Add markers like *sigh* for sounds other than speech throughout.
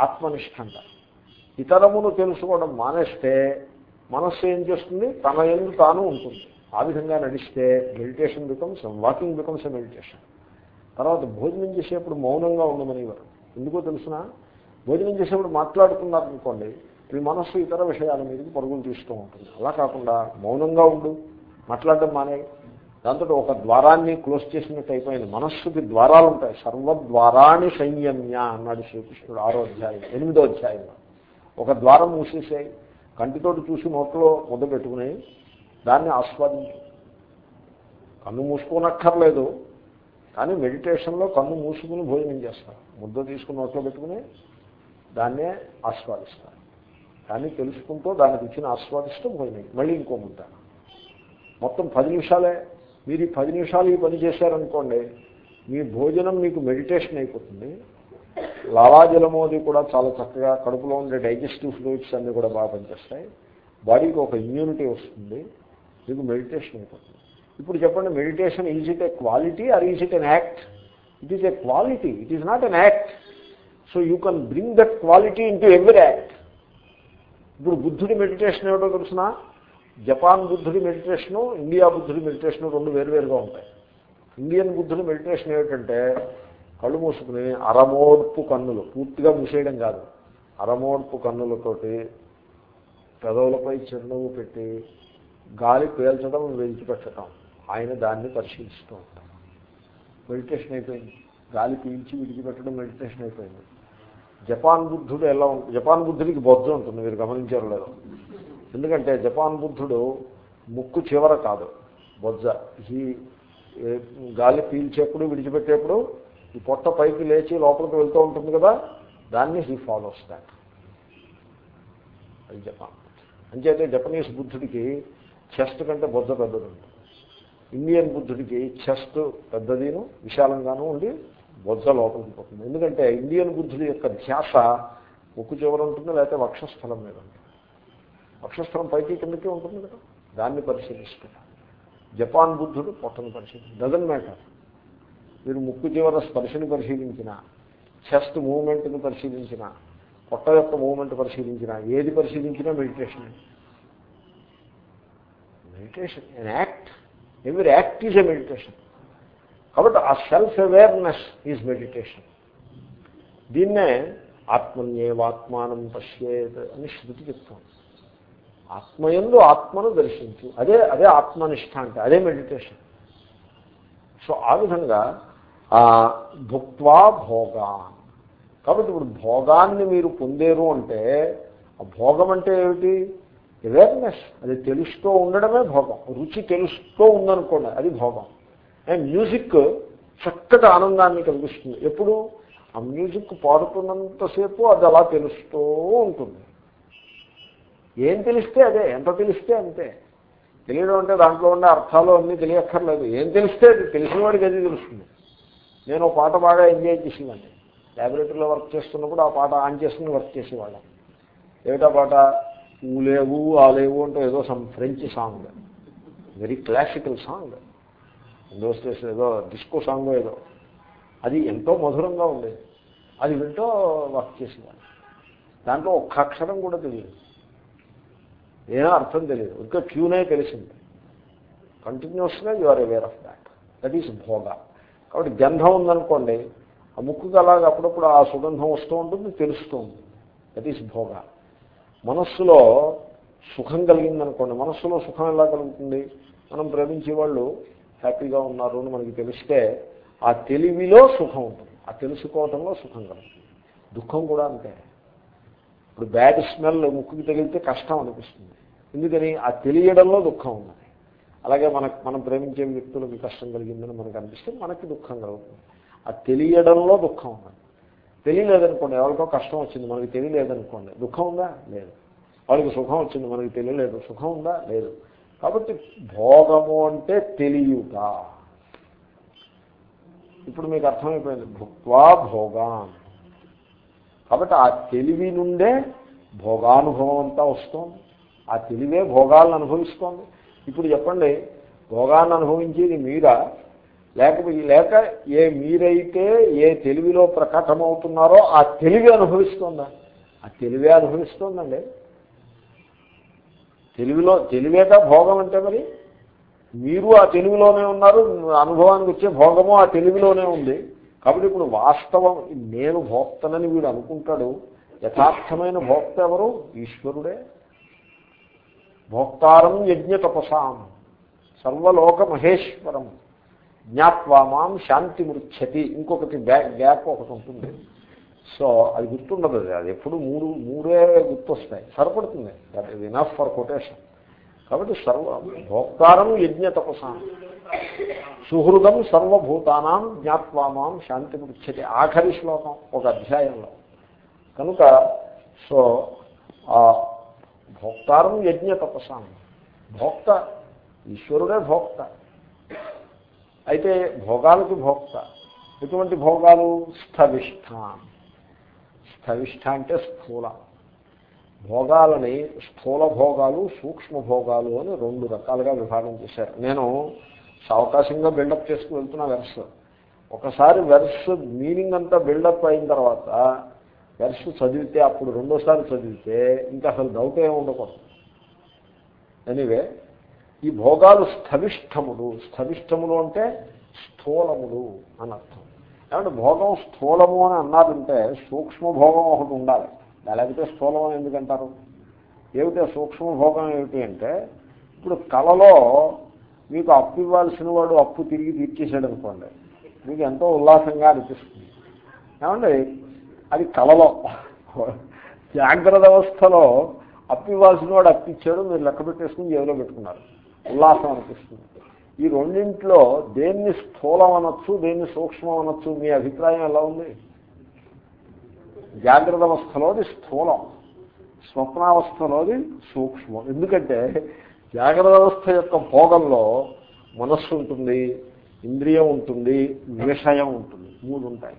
ఆత్మనిష్ట అంటారు ఇతరమును తెలుసుకోవడం మానేస్తే మనస్సు ఏం చేస్తుంది? తన ఎందు తాను ఉంటుంది. ఆ విధంగా నడిస్తే meditation becomes walking becomes meditation తర్వాత భోజనం చేసేప్పుడు మౌనంగా ఉండమనేవారు. ఎందుకో తెలిసిన? భోజనం చేసేప్పుడు మాట్లాడుతున్నారు అనుకోండి మీ మనస్సు ఇతర విషయాల మీదకి పరుగులు తీస్తూ ఉంటుంది. అలా కాకుండా మౌనంగా ఉండు. మాట్లాడడం మానే దాంతో ఒక ద్వారాన్ని క్లోజ్ చేసినట్టు అయిపోయింది. మనస్సుకి ద్వారాలు ఉంటాయి. సర్వద్వారాన్ని సంయమ్య అన్నాడు శ్రీకృష్ణుడు ఆరో అధ్యాయం ఎనిమిదో అధ్యాయంలో. ఒక ద్వారం మూసేసాయి కంటితోటి చూసి నోట్లో ముద్ద పెట్టుకుని దాన్ని ఆస్వాదించు. కన్ను మూసుకోనక్కర్లేదు కానీ మెడిటేషన్లో కన్ను మూసుకుని భోజనం చేస్తారు. ముద్ద తీసుకుని నోట్లో పెట్టుకుని దాన్నే ఆస్వాదిస్తారు. దాన్ని తెలుసుకుంటూ దానికి ఇచ్చిన ఆస్వాదిస్తూ భోజనం మళ్ళీ ఇంకో ముద్ద. మొత్తం పది నిమిషాలే మీరు ఈ పది నిమిషాలు ఈ పని చేశారనుకోండి మీ భోజనం మీకు మెడిటేషన్ అయిపోతుంది. లాలాజలము అది కూడా చాలా చక్కగా కడుపులో ఉండే డైజెస్టివ్ ఫ్లూయిడ్స్ అన్నీ కూడా బాగా పనిచేస్తాయి. బాడీకి ఒక ఇమ్యూనిటీ వస్తుంది. మీకు మెడిటేషన్ అయిపోతుంది. ఇప్పుడు చెప్పండి meditation is it a quality or is it an act it is a quality it is not an act so you can bring that quality into every act ఇప్పుడు బుద్ధుడి మెడిటేషన్ ఏమిటో తెలుసిన? Japan బుద్ధుడి meditation India బుద్ధుడి meditation రెండు వేరువేరుగా ఉంటాయి. Indian బుద్ధుడి మెడిటేషన్ ఏమిటంటే కళ్ళు మూసుకుని అరమోడ్పు కన్నులు పూర్తిగా మూసేయడం కాదు. అరమోడ్పు కన్నులతోటి పెదవులపై చిరునవ్వు పెట్టి గాలి పేల్చడం విడిచిపెట్టడం ఆయన దాన్ని పరిశీలిస్తూ ఉంటాం మెడిటేషన్ అయిపోయింది. గాలి పీల్చి విడిచిపెట్టడం మెడిటేషన్ అయిపోయింది. జపాన్ బుద్ధుడు ఎలా ఉంటుంది జపాన్ బుద్ధుడికి బొజ్జ ఉంటుంది మీరు గమనించారు లేదు. ఎందుకంటే జపాన్ బుద్ధుడు ముక్కు చివర కాదు బొజ్జ. ఈ గాలి పీల్చేప్పుడు విడిచిపెట్టేప్పుడు ఈ పొట్ట పైకి లేచి లోపలికి వెళ్తూ ఉంటుంది కదా దాన్ని హీ ఫాలోస్ దాట్. అది జపాన్ అంచేతే జపనీస్ బుద్ధుడికి చెస్ట్ కంటే బొజ్జ పెద్దది ఉంటుంది. ఇండియన్ బుద్ధుడికి చెస్ట్ పెద్దదిను విశాలంగాను ఉండి బొజ్జ లోపలికి పోతుంది. ఎందుకంటే ఇండియన్ బుద్ధుడి యొక్క ధ్యాస ముక్కు చివర ఉంటుంది లేకపోతే వక్షస్థలం మీద ఉంటుంది. వక్షస్థలం పైకి కిందకి ఉంటుంది కదా. దాన్ని పరిశీలిస్తున్నారు. జపాన్ బుద్ధుడు పొట్టను పరిశీలించి డజన్ మ్యాటర్ మీరు ముక్కు చివర స్పర్శని పరిశీలించిన చెస్ట్ మూమెంట్ని పరిశీలించిన పొట్ట యొక్క మూమెంట్ పరిశీలించిన ఏది పరిశీలించినా మెడిటేషన్ మెడిటేషన్ ఎన్ యాక్ట్ ఎవరి యాక్ట్ ఈజ్ ఎ మెడిటేషన్ కాబట్టి ఆ సెల్ఫ్ అవేర్నెస్ ఈజ్ మెడిటేషన్ దీన్నే ఆత్మన్యేవాత్మానం పశ్యేత్ అని శృతి చెప్తాను ఆత్మయందు ఆత్మను దర్శించు. అదే అదే ఆత్మనిష్ట అంటే అదే మెడిటేషన్ సో ఆ విధంగా ఆ భుక్వా భోగా కాబట్టి ఇప్పుడు భోగాన్ని మీరు పొందేరు అంటే ఆ భోగం అంటే ఏమిటి? అవేర్నెస్ అది తెలుస్తూ ఉండడమే భోగం. రుచి తెలుస్తూ ఉందనుకోండి అది భోగం. అండ్ మ్యూజిక్ చక్కటి ఆనందాన్ని కలిగిస్తుంది. ఎప్పుడు? ఆ మ్యూజిక్ పాడుతున్నంతసేపు అది అలా తెలుస్తూ ఉంటుంది. ఏం తెలిస్తే అదే ఎంత తెలిస్తే అంతే. తెలియడం అంటే దాంట్లో ఉండే అర్థాలు అన్నీ తెలియక్కర్లేదు. ఏం తెలిస్తే అది తెలిసిన వాడికి అది తెలుస్తుంది. నేను ఒక పాట బాగా ఎంజాయ్ చేసిందండి. ల్యాబొరేటరీలో వర్క్ చేస్తున్నప్పుడు ఆ పాట ఆన్ చేసుకుని వర్క్ చేసేవాళ్ళం. ఏమిటా పాట? ఊలేవు ఆలేవు అంటే ఏదో some French song very classical song those days ఏదో డిస్కో సాంగ్ ఏదో. అది ఎంతో మధురంగా ఉండేది. అది వింటూ వర్క్ చేసేవాడు దాంట్లో ఒక్క అక్షరం కూడా తెలియదు. ఏమో అర్థం తెలియదు. ఇంకా ట్యూనే తెలిసింది. కంటిన్యూస్గా you are aware of that that is భోగ కాబట్టి గంధం ఉందనుకోండి ఆ ముక్కుకి అలాగ అప్పుడప్పుడు ఆ సుగంధం వస్తూ ఉంటుంది తెలుస్తూ ఉంటుంది. దట్ ఈస్ భోగ మనస్సులో సుఖం కలిగిందనుకోండి మనస్సులో సుఖం ఎలా కలుగుతుంది? మనం ప్రేమించే వాళ్ళు హ్యాపీగా ఉన్నారు అని మనకి తెలిస్తే ఆ తెలివిలో సుఖం ఉంటుంది. ఆ తెలుసుకోవటంలో సుఖం కలుగుతుంది. దుఃఖం కూడా అంతే. ఇప్పుడు బ్యాడ్ స్మెల్ ముక్కుకి తగిలితే కష్టం అనిపిస్తుంది. ఎందుకని? ఆ తెలియడంలో దుఃఖం ఉన్నది. అలాగే మనకు మనం ప్రేమించే వ్యక్తులకు కష్టం కలిగిందని మనకు అనిపిస్తే మనకి దుఃఖం కలుగుతుంది. ఆ తెలియడంలో దుఃఖం ఉన్నది. తెలియలేదనుకోండి ఎవరికో కష్టం వచ్చింది మనకి తెలియలేదనుకోండి దుఃఖం ఉందా? లేదు. వాళ్ళకి సుఖం వచ్చింది మనకి తెలియలేదు సుఖం ఉందా? లేదు. కాబట్టి భోగము అంటే తెలియట. ఇప్పుడు మీకు అర్థమైపోయింది. భుక్వా భోగాన్. కాబట్టి ఆ తెలివి నుండే భోగానుభవం అంతా వస్తుంది. ఆ తెలివే భోగాలను అనుభవిస్తోంది. ఇప్పుడు చెప్పండి భోగాన్ని అనుభవించేది మీరా? లేకపోతే లేక ఏ మీరైతే ఏ తెలివిలో ప్రకటమవుతున్నారో ఆ తెలివి అనుభవిస్తుందా? ఆ తెలివే అనుభవిస్తుందండి. తెలివిలో తెలివేట భోగం అంటే మరి? మీరు ఆ తెలివిలోనే ఉన్నారు అనుభవానికి వచ్చే భోగము ఆ తెలివిలోనే ఉంది. కాబట్టి ఇప్పుడు వాస్తవం నేను భోక్తనని వీడు అనుకుంటాడు. యథార్థమైన భోక్త ఎవరు? ఈశ్వరుడే. భోక్తారం యజ్ఞ తపసాం. సర్వలోక మహేశ్వరం. జ్ఞాత్వా మాం శాంతి మృచ్చతి ఇంకొకటి గ్యాప్ ఒకటి ఉంటుంది. సో అది గుర్తుండదు. అది అది ఎప్పుడు మూడు మూడే గుర్తొస్తాయి. సరిపడుతుంది. That is enough for quotation కాబట్టి సర్వ భోక్తారం యజ్ఞ తపసాం. సుహృదం సర్వభూతానాం జ్ఞాత్వామాం శాంతి పృచ్చతి ఆఖరి శ్లోకం ఒక అధ్యాయంలో. కనుక సో ఆ భోక్తారం యజ్ఞ తపసాం. భోక్త ఈశ్వరుడే భోక్త. అయితే భోగాలకి భోక్త. ఎటువంటి భోగాలు? స్థవిష్ఠ స్థవిష్ఠ అంటే స్థూల. భోగాలని స్థూల భోగాలు సూక్ష్మ భోగాలు అని రెండు రకాలుగా విభాగం చేశారు. నేను సావకాశంగా బిల్డప్ చేసుకు వెళ్తున్నా వెర్స్ ఒకసారి వెర్స్ మీనింగ్ అంతా బిల్డప్ అయిన తర్వాత వెర్స్ చదివితే అప్పుడు రెండోసారి చదివితే ఇంకా అసలు డౌట్ ఏమి ఉండకూడదు. ఎనీవే ఈ భోగాలు స్థవిష్టములు. స్థవిష్టములు అంటే స్థూలములు అని అర్థం. ఏమంటే భోగం స్థూలము అని అన్నారంటే సూక్ష్మ భోగం ఒకటి ఉండాలి. లేకపోతే స్థూలం అని ఎందుకంటారు ఏమిటి సూక్ష్మ భోగం ఏమిటి అంటే ఇప్పుడు కళలో మీకు అప్పు ఇవ్వాల్సిన వాడు అప్పు తిరిగి తీర్చేసాడు అనుకోండి మీకు ఎంతో ఉల్లాసంగా అనిపిస్తుంది. ఏమండి? అది కళలో జాగ్రత్త అవస్థలో అప్పు ఇవ్వాల్సిన వాడు అప్పు ఇచ్చాడు మీరు లెక్క పెట్టేసుకుని జేబులో పెట్టుకున్నారు. ఉల్లాసం అనిపిస్తుంది. ఈ రెండింటిలో దేన్ని స్థూలం అనొచ్చు దేన్ని సూక్ష్మం అనొచ్చు మీ అభిప్రాయం ఎలా ఉంది? జాగ్రత్త అవస్థలోది స్థూలం స్వప్నావస్థలోది సూక్ష్మం. ఎందుకంటే జాగ్రత్త అవస్థ యొక్క భోగంలో మనస్సు ఉంటుంది ఇంద్రియం ఉంటుంది విషయం ఉంటుంది. మూడు ఉంటాయి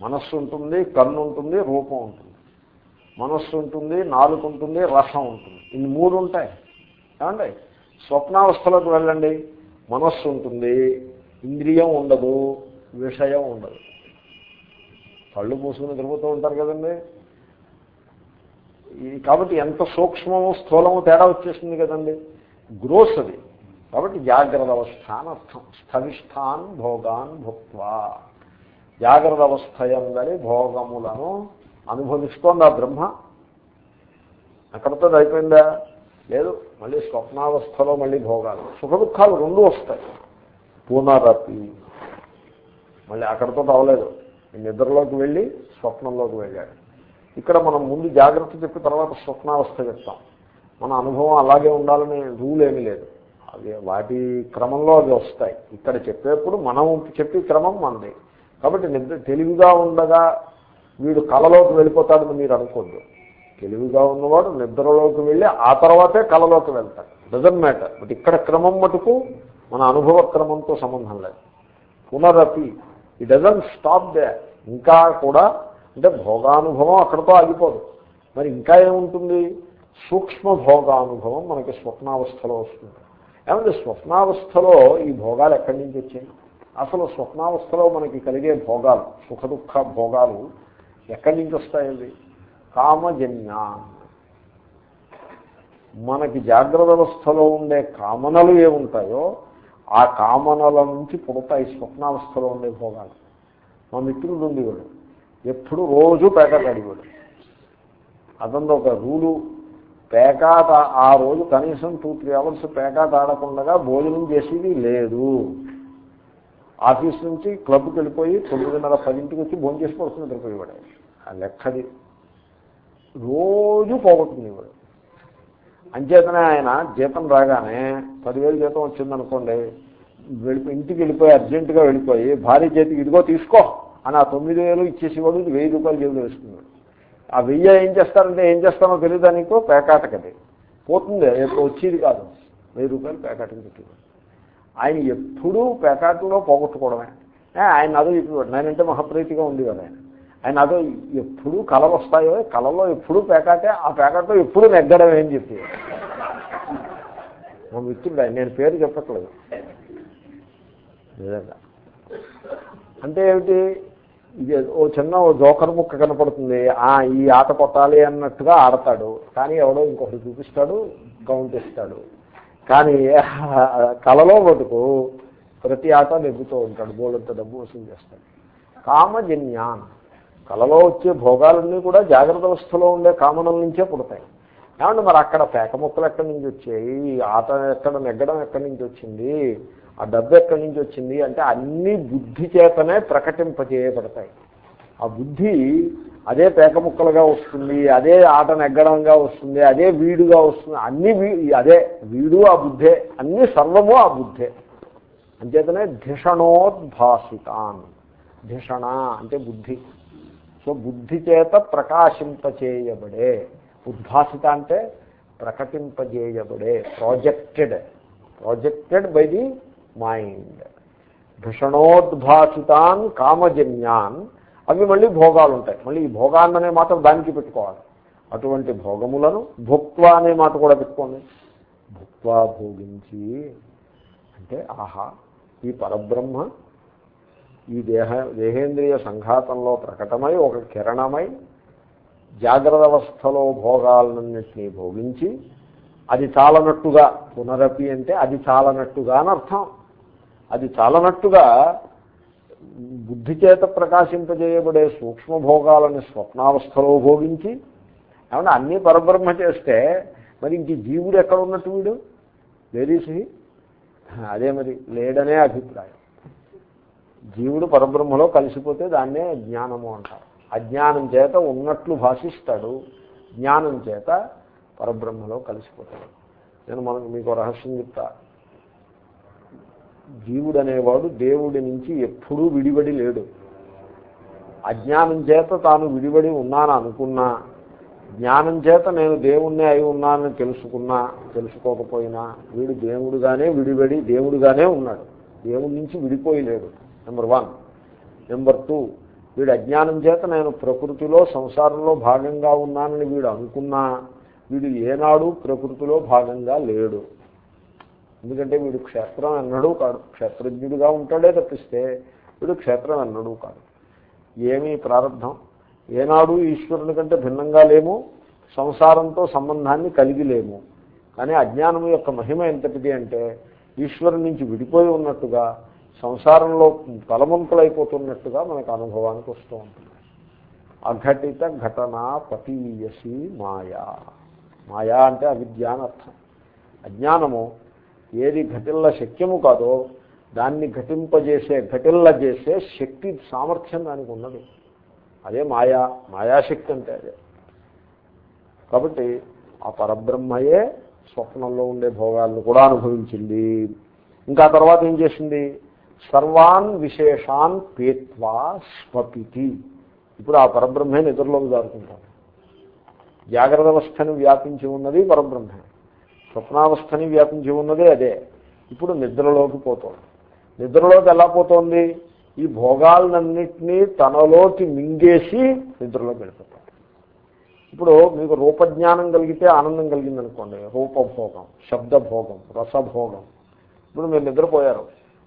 మనస్సు ఉంటుంది కన్ను ఉంటుంది రూపం ఉంటుంది. మనస్సు ఉంటుంది నాలుగు ఉంటుంది రసం ఉంటుంది. ఇన్ని మూడు ఉంటాయి ఏమండి? స్వప్నావస్థలోకి వెళ్ళండి. మనస్సు ఉంటుంది ఇంద్రియం ఉండదు విషయం ఉండదు. కళ్ళు మూసుకుని తిరుగుతూ ఉంటారు కదండి. కాబట్టి ఎంత సూక్ష్మము స్థూలము తేడా వచ్చేస్తుంది కదండి. గ్రోస్ అది కాబట్టి జాగ్రత్త అవస్థ అని స్థవిష్టాన్ భోగాన్ భుక్వా. జాగ్రత్త అవస్థ ఎందని భోగములను అనుభవిస్తోంది ఆ బ్రహ్మ. అక్కడతో అయిపోయిందా? లేదు. మళ్ళీ స్వప్నావస్థలో మళ్ళీ భోగాలు. సుఖ దుఃఖాలు రెండు వస్తాయి. పునరపి మళ్ళీ అక్కడతో అవలేదు నిద్రలోకి వెళ్ళి స్వప్నంలోకి వెళ్ళాడు. ఇక్కడ మనం ముందు జాగ్రత్త చెప్పి తర్వాత స్వప్నావస్థ చెప్తాం. మన అనుభవం అలాగే ఉండాలని రూల్ ఏమీ లేదు. అవి వాటి క్రమంలో అవి వస్తాయి. ఇక్కడ చెప్పేప్పుడు మనం చెప్పే క్రమం మనది కాబట్టి నిద్ర తెలివిగా ఉండగా వీడు కళలోకి వెళ్ళిపోతాడని మీరు అనుకోద్దు. తెలివిగా ఉన్నవాడు నిద్రలోకి వెళ్ళి ఆ తర్వాతే కళలోకి వెళ్తాడు. డజన్ మ్యాటర్ బట్ ఇక్కడ క్రమం మటుకు మన అనుభవ క్రమంతో సంబంధం లేదు. పునరపి ఈ డజన్ స్టాప్ దే ఇంకా కూడా అంటే భోగానుభవం అక్కడితో ఆగిపోదు. మరి ఇంకా ఏముంటుంది? సూక్ష్మ భోగానుభవం మనకి స్వప్నావస్థలో వస్తుంది. ఏమంటే స్వప్నావస్థలో ఈ భోగాలు ఎక్కడి నుంచి వచ్చాయి? అసలు స్వప్నావస్థలో మనకి కలిగే భోగాలు సుఖ దుఃఖ భోగాలు ఎక్కడి నుంచి వస్తాయండి? కామజన్య. మనకి జాగ్రత్త అవస్థలో ఉండే కామనలు ఏముంటాయో ఆ కామనల నుంచి పుడతాయి స్వప్నావస్థలో ఉండే భోగాలు. మా మిత్రుడు ఉండేవాడు. ఎప్పుడు రోజు పేకాట అడిగాడు అతను ఒక రూలు. పేకాట ఆ రోజు కనీసం టూ త్రీ అవర్స్ పేకాట ఆడకుండా భోజనం చేసేది లేదు. ఆఫీస్ నుంచి క్లబ్కి వెళ్ళిపోయి తొమ్మిదిన్నర పదింటికి వచ్చి భోజనం చేసి పడుతుంది నిద్రపోయేవాడు. ఆ లెక్కది. రోజు పోగొట్టుకునేవాడు. అంచేతనే ఆయన జీతం రాగానే పదివేలు జీతం వచ్చిందనుకోండి వెళ్ళిపోయి ఇంటికి వెళ్ళిపోయి అర్జెంటుగా వెళ్ళిపోయి భార్య చేతికి ఇదిగో తీసుకో అని ఆ తొమ్మిది వేలు ఇచ్చేసేవాడు వెయ్యి రూపాయలు జేబులో వేసుకున్నాడు. ఆ వెయ్యి ఏం చేస్తారంటే ఏం చేస్తామో తెలియదు నీకు? పేకాటకది పోతుంది వచ్చేది కాదు. వెయ్యి రూపాయలు పేకాటకి పెట్టేవాడు. ఆయన ఎప్పుడూ పేకాటలో పోగొట్టుకోవడమే. ఆయన అదో చెప్పేవాడు నేనంటే మహాప్రీతిగా ఉండేవాడు ఆయన. ఆయన అదో ఎప్పుడు కళలు వస్తాయో కళలో ఎప్పుడు పేకాటే ఆ పేకాటలో ఎప్పుడు నెగ్గడం ఏం చెప్పి మా మిత్రుడు ఆయన నేను పేరు చెప్పట్లేదు. నిజంగా. అంటే ఏమిటి? ఇది ఓ చిన్న ఓ జోకర్ ముక్క కనపడుతుంది. ఆ ఈ ఆట కొట్టాలి అన్నట్టుగా ఆడతాడు. కానీ ఎవడో ఇంకొకటి చూపిస్తాడు కౌంట్ ఇస్తాడు కానీ *laughs* కళలో మటుకు ప్రతి ఆట నెగ్గుతూ ఉంటాడు. బోలంత డబ్బు వసూలు చేస్తాడు. కామజన్యాన్. కళలో వచ్చే భోగాలన్నీ కూడా జాగ్రత్త అవస్థలో ఉండే కామనల నుంచే పుడతాయి. ఏమంటే మరి అక్కడ పేక ముక్కలు ఎక్కడి నుంచి వచ్చాయి? ఈ ఆట ఎక్కడ నెగ్గడం ఎక్కడి నుంచి వచ్చింది? ఆ డబ్బు ఎక్కడి నుంచి వచ్చింది అంటే అన్ని బుద్ధి చేతనే ప్రకటింపజేయబడతాయి ఆ బుద్ధి అదే పేకముక్కలుగా వస్తుంది అదే ఆట నెగ్గడంగా వస్తుంది అదే వీడుగా వస్తుంది అన్ని అదే వీడు ఆ బుద్ధే అన్ని సర్వము ఆ బుద్ధే. అంచేతనే ధిషణోద్భాసితాన్. ధిషణ అంటే బుద్ధి. సో బుద్ధి చేత ప్రకాశింపచేయబడే. ఉద్భాసిత అంటే ప్రకటింపజేయబడే projected projected by the mind భీషణోద్భాసితాన్ కామజన్యాన్. అవి మళ్ళీ భోగాలు ఉంటాయి మళ్ళీ ఈ భోగాన్ని అనే మాట దానికి పెట్టుకోవాలి. అటువంటి భోగములను భుక్వ అనే మాట కూడా పెట్టుకోండి. భుక్వా భోగించి అంటే ఆహా ఈ పరబ్రహ్మ ఈ దేహ దేహేంద్రియ సంఘాతంలో ప్రకటమై ఒక కిరణమై జాగ్రత్త అవస్థలో భోగాలన్నింటినీ భోగించి అది చాలనట్టుగా పునరపి అంటే అది చాలనట్టుగా అని అర్థం. అది చాలనట్టుగా బుద్ధి చేత ప్రకాశింపజేయబడే సూక్ష్మభోగాలని స్వప్నావస్థలో భోగించి ఏమన్నా అన్నీ పరబ్రహ్మ చేస్తే మరి ఇంక జీవుడు ఎక్కడ ఉన్నట్టు వీడు? లేడీసి అదే మరి లేడనే అభిప్రాయం. జీవుడు పరబ్రహ్మలో కలిసిపోతే దాన్నే జ్ఞానము అంటారు. అజ్ఞానం చేత ఉన్నట్లు భాషిస్తాడు. జ్ఞానం చేత పరబ్రహ్మలో కలిసిపోతాడు. నేను మనకు మీకు రహస్యం చెప్తాను జీవుడు అనేవాడు దేవుడి నుంచి ఎప్పుడూ విడిబడి లేడు. అజ్ఞానం చేత తాను విడిబడి ఉన్నాను అనుకున్నా జ్ఞానం చేత నేను దేవుణ్ణి అయి ఉన్నానని తెలుసుకున్నా తెలుసుకోకపోయినా వీడు దేవుడుగానే విడిబడి దేవుడుగానే ఉన్నాడు. దేవుడి నుంచి విడిపోయి లేడు నెంబర్ వన్ నెంబర్ టూ వీడు అజ్ఞానం చేత నేను ప్రకృతిలో సంసారంలో భాగంగా ఉన్నానని వీడు అనుకున్నా వీడు ఏనాడు ప్రకృతిలో భాగంగా లేడు. ఎందుకంటే వీడు క్షేత్రం అన్నడూ కాడు. క్షేత్రజ్ఞుడిగా ఉంటాడే తప్పిస్తే వీడు క్షేత్రం అన్నడూ కాడు. ఏమీ ప్రారంభం? ఏనాడు ఈశ్వరుని కంటే భిన్నంగా లేము సంసారంతో సంబంధాన్ని కలిగి లేము. కానీ అజ్ఞానం యొక్క మహిమ ఎంతటిది అంటే ఈశ్వరు నుంచి విడిపోయి ఉన్నట్టుగా సంసారంలో తలముంకలైపోతున్నట్టుగా మనకు అనుభవానికి వస్తూ ఉంటుంది. అఘటిత ఘటన పతీయసి మాయా. మాయా అంటే అవిద్యా అని అర్థం అజ్ఞానము ఏది ఘటిల్ల శక్యము కాదో దాన్ని ఘటింపజేసే ఘటిల్ల చేసే శక్తి సామర్థ్యం దానికి ఉన్నది. అదే మాయా మాయాశక్తి అంటే అదే. కాబట్టి ఆ పరబ్రహ్మయే స్వప్నంలో ఉండే భోగాలను కూడా అనుభవించింది. ఇంకా తర్వాత ఏం చేసింది? సర్వాన్ విశేషాన్ పేత్వా స్వపితి. ఇప్పుడు ఆ పరబ్రహ్మే నిద్రలోకి దారుకుంటాడు జాగ్రత్త అవస్థను వ్యాపించి ఉన్నది పరబ్రహ్మే. స్వప్నావస్థని వ్యాపించి ఉన్నదే అదే. ఇప్పుడు నిద్రలోకి పోతుంది. నిద్రలోకి ఎలా పోతోంది? ఈ భోగాలన్నింటినీ తనలోకి మింగేసి నిద్రలోకి వెళ్ళిపోతాడు. ఇప్పుడు మీకు రూపజ్ఞానం కలిగితే ఆనందం కలిగింది అనుకోండి రూపభోగం శబ్దభోగం రసభోగం. ఇప్పుడు మీరు నిద్రపోయారు.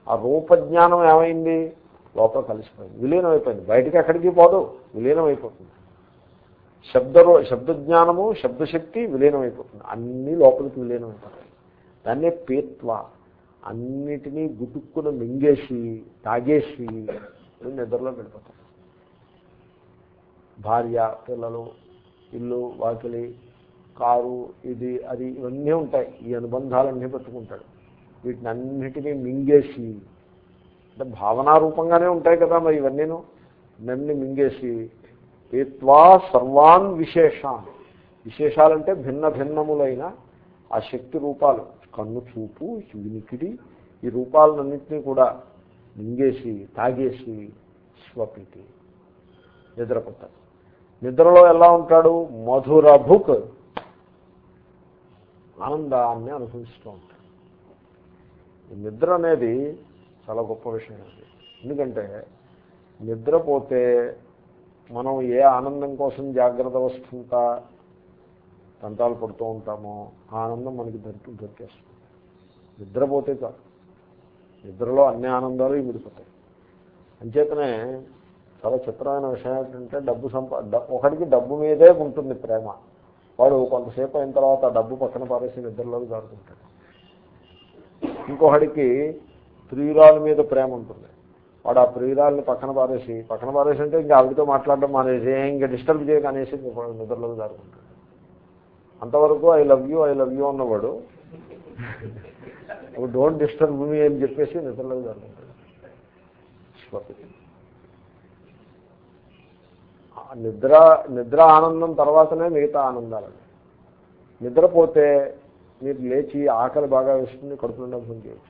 ఆ రూపజ్ఞానం ఏమైంది? లోపల కలిసిపోయింది. విలీనం అయిపోయింది బయటకి ఎక్కడికి పోదు. విలీనం అయిపోతుంది శబ్ద శబ్దజ్ఞానము శబ్దశక్తి విలీనం అన్నీ లోపలికి విలీనమైపోతాయి. దాన్నే పేత్వ. అన్నిటినీ గుటుక్కును మింగేసి తాగేసి నిద్రలో పెడిపోతాం భార్య పిల్లలు ఇల్లు వాకిలి కారు ఇది అది ఇవన్నీ ఉంటాయి. ఈ అనుబంధాలన్నీ పెట్టుకుంటాడు. వీటిని అన్నిటినీ మింగేసి అంటే భావనారూపంగానే ఉంటాయి కదా మరి ఇవన్నీను. నన్ను మింగేసి ఏత్వా సర్వాన్ విశేషాన్ విశేషాలంటే భిన్న భిన్నములైన ఆ శక్తి రూపాలు. కన్ను చూపు వినికిడి ఈ రూపాలన్నింటినీ కూడా మింగేసి తాగేసి స్వపితి నిద్రపోతాడు. నిద్రలో ఎలా ఉంటాడు? మధుర భుక్. ఆనందాన్ని అనుభవిస్తూ ఉంటాడు. నిద్ర అనేది చాలా గొప్ప విషయం అది. ఎందుకంటే నిద్రపోతే మనం ఏ ఆనందం కోసం జాగ్రత్త వస్తుంటా తంటాలు పడుతూ ఉంటామో ఆ ఆనందం మనకి దొరికి దొరికేస్తుంది. నిద్రపోతే కాదు నిద్రలో అన్ని ఆనందాలు ఇమిడిపోతాయి అంచేతనే చాలా చిత్రమైన విషయం ఏంటంటే డబ్బు సంపా ఒకటికి డబ్బు మీదే ఉంటుంది ప్రేమ. వాడు కొంతసేపు అయిన తర్వాత డబ్బు పక్కన పారేసి నిద్రలోకి జారుకుంటాడు ఇంకొకడికి ప్రియురాల మీద ప్రేమ ఉంటుంది. వాడు ఆ ప్రియురాలని పక్కన పారేసి పక్కన పారేసి అంటే ఇంకా ఆవిడతో మాట్లాడడం మానేసి ఇంకా డిస్టర్బ్ చేయక అనేసి నిద్రలో జారుకుంటాడు. అంతవరకు I love you I love you అన్నవాడు డోంట్ డిస్టర్బ్ మీ అని చెప్పేసి నిద్రలో జారుకుంటాడు. నిద్ర నిద్ర ఆనందం తర్వాతనే మిగతా ఆనందాలు. నిద్రపోతే మీరు లేచి ఆకలి బాగా వేస్తుంది కడుపు నిండా చేయొచ్చు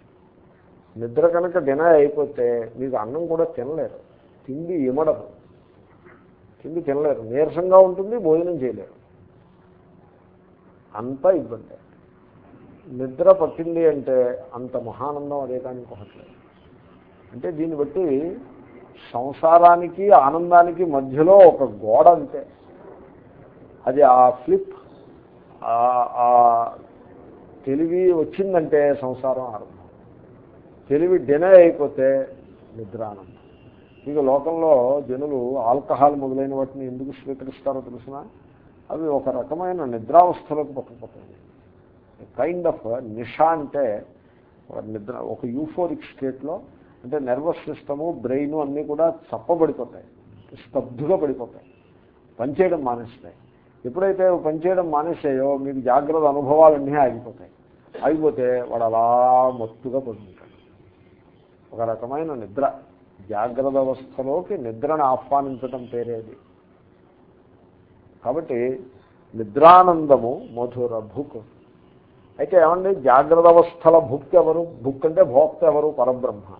నిద్ర కనుక డినై అయిపోతే మీకు అన్నం కూడా తినలేరు. తిండి ఇమడదు. తిండి తినలేరు. నీరసంగా ఉంటుంది భోజనం చేయలేరు. అంతా ఇబ్బంది. నిద్ర పట్టింది అంటే అంత మహానందం అదే కానీ ఇంకొకట్లేదు అంటే దీన్ని బట్టి సంసారానికి ఆనందానికి మధ్యలో ఒక గోడ అంతే. అది ఆ ఫ్లిప్ ఆ తెలివి వచ్చిందంటే సంసారం ఆరంభం. తెలివి డినై అయిపోతే నిద్రానందం ఇక లోకంలో జనులు ఆల్కహాల్ మొదలైన వాటిని ఎందుకు స్వీకరిస్తారో తెలిసిన? అవి ఒక రకమైన నిద్రావస్థలోకి పట్టుకుపోతాయి. కైండ్ ఆఫ్ నిషా అంటే నిద్ర ఒక యూఫోరిక్ స్టేట్లో అంటే నర్వస్ సిస్టము బ్రెయిన్ అన్నీ కూడా చప్పబడిపోతాయి. స్తబ్దుగా పడిపోతాయి. పనిచేయడం మానేస్తాయి. ఎప్పుడైతే పనిచేయడం మానేసాయో మీకు జాగ్రత్త అనుభవాలన్నీ ఆగిపోతాయి. ఆగిపోతే వాడు అలా మత్తుగా పడుతుంటాడు ఒక రకమైన నిద్ర. జాగ్రత్త అవస్థలోకి నిద్రను ఆహ్వానించడం పేరేది. కాబట్టి నిద్రానందము మధుర భుక్. అయితే ఏమండి? జాగ్రత్త అవస్థల భుక్తి ఎవరు? భుక్ అంటే భోక్త ఎవరు? పరబ్రహ్మ.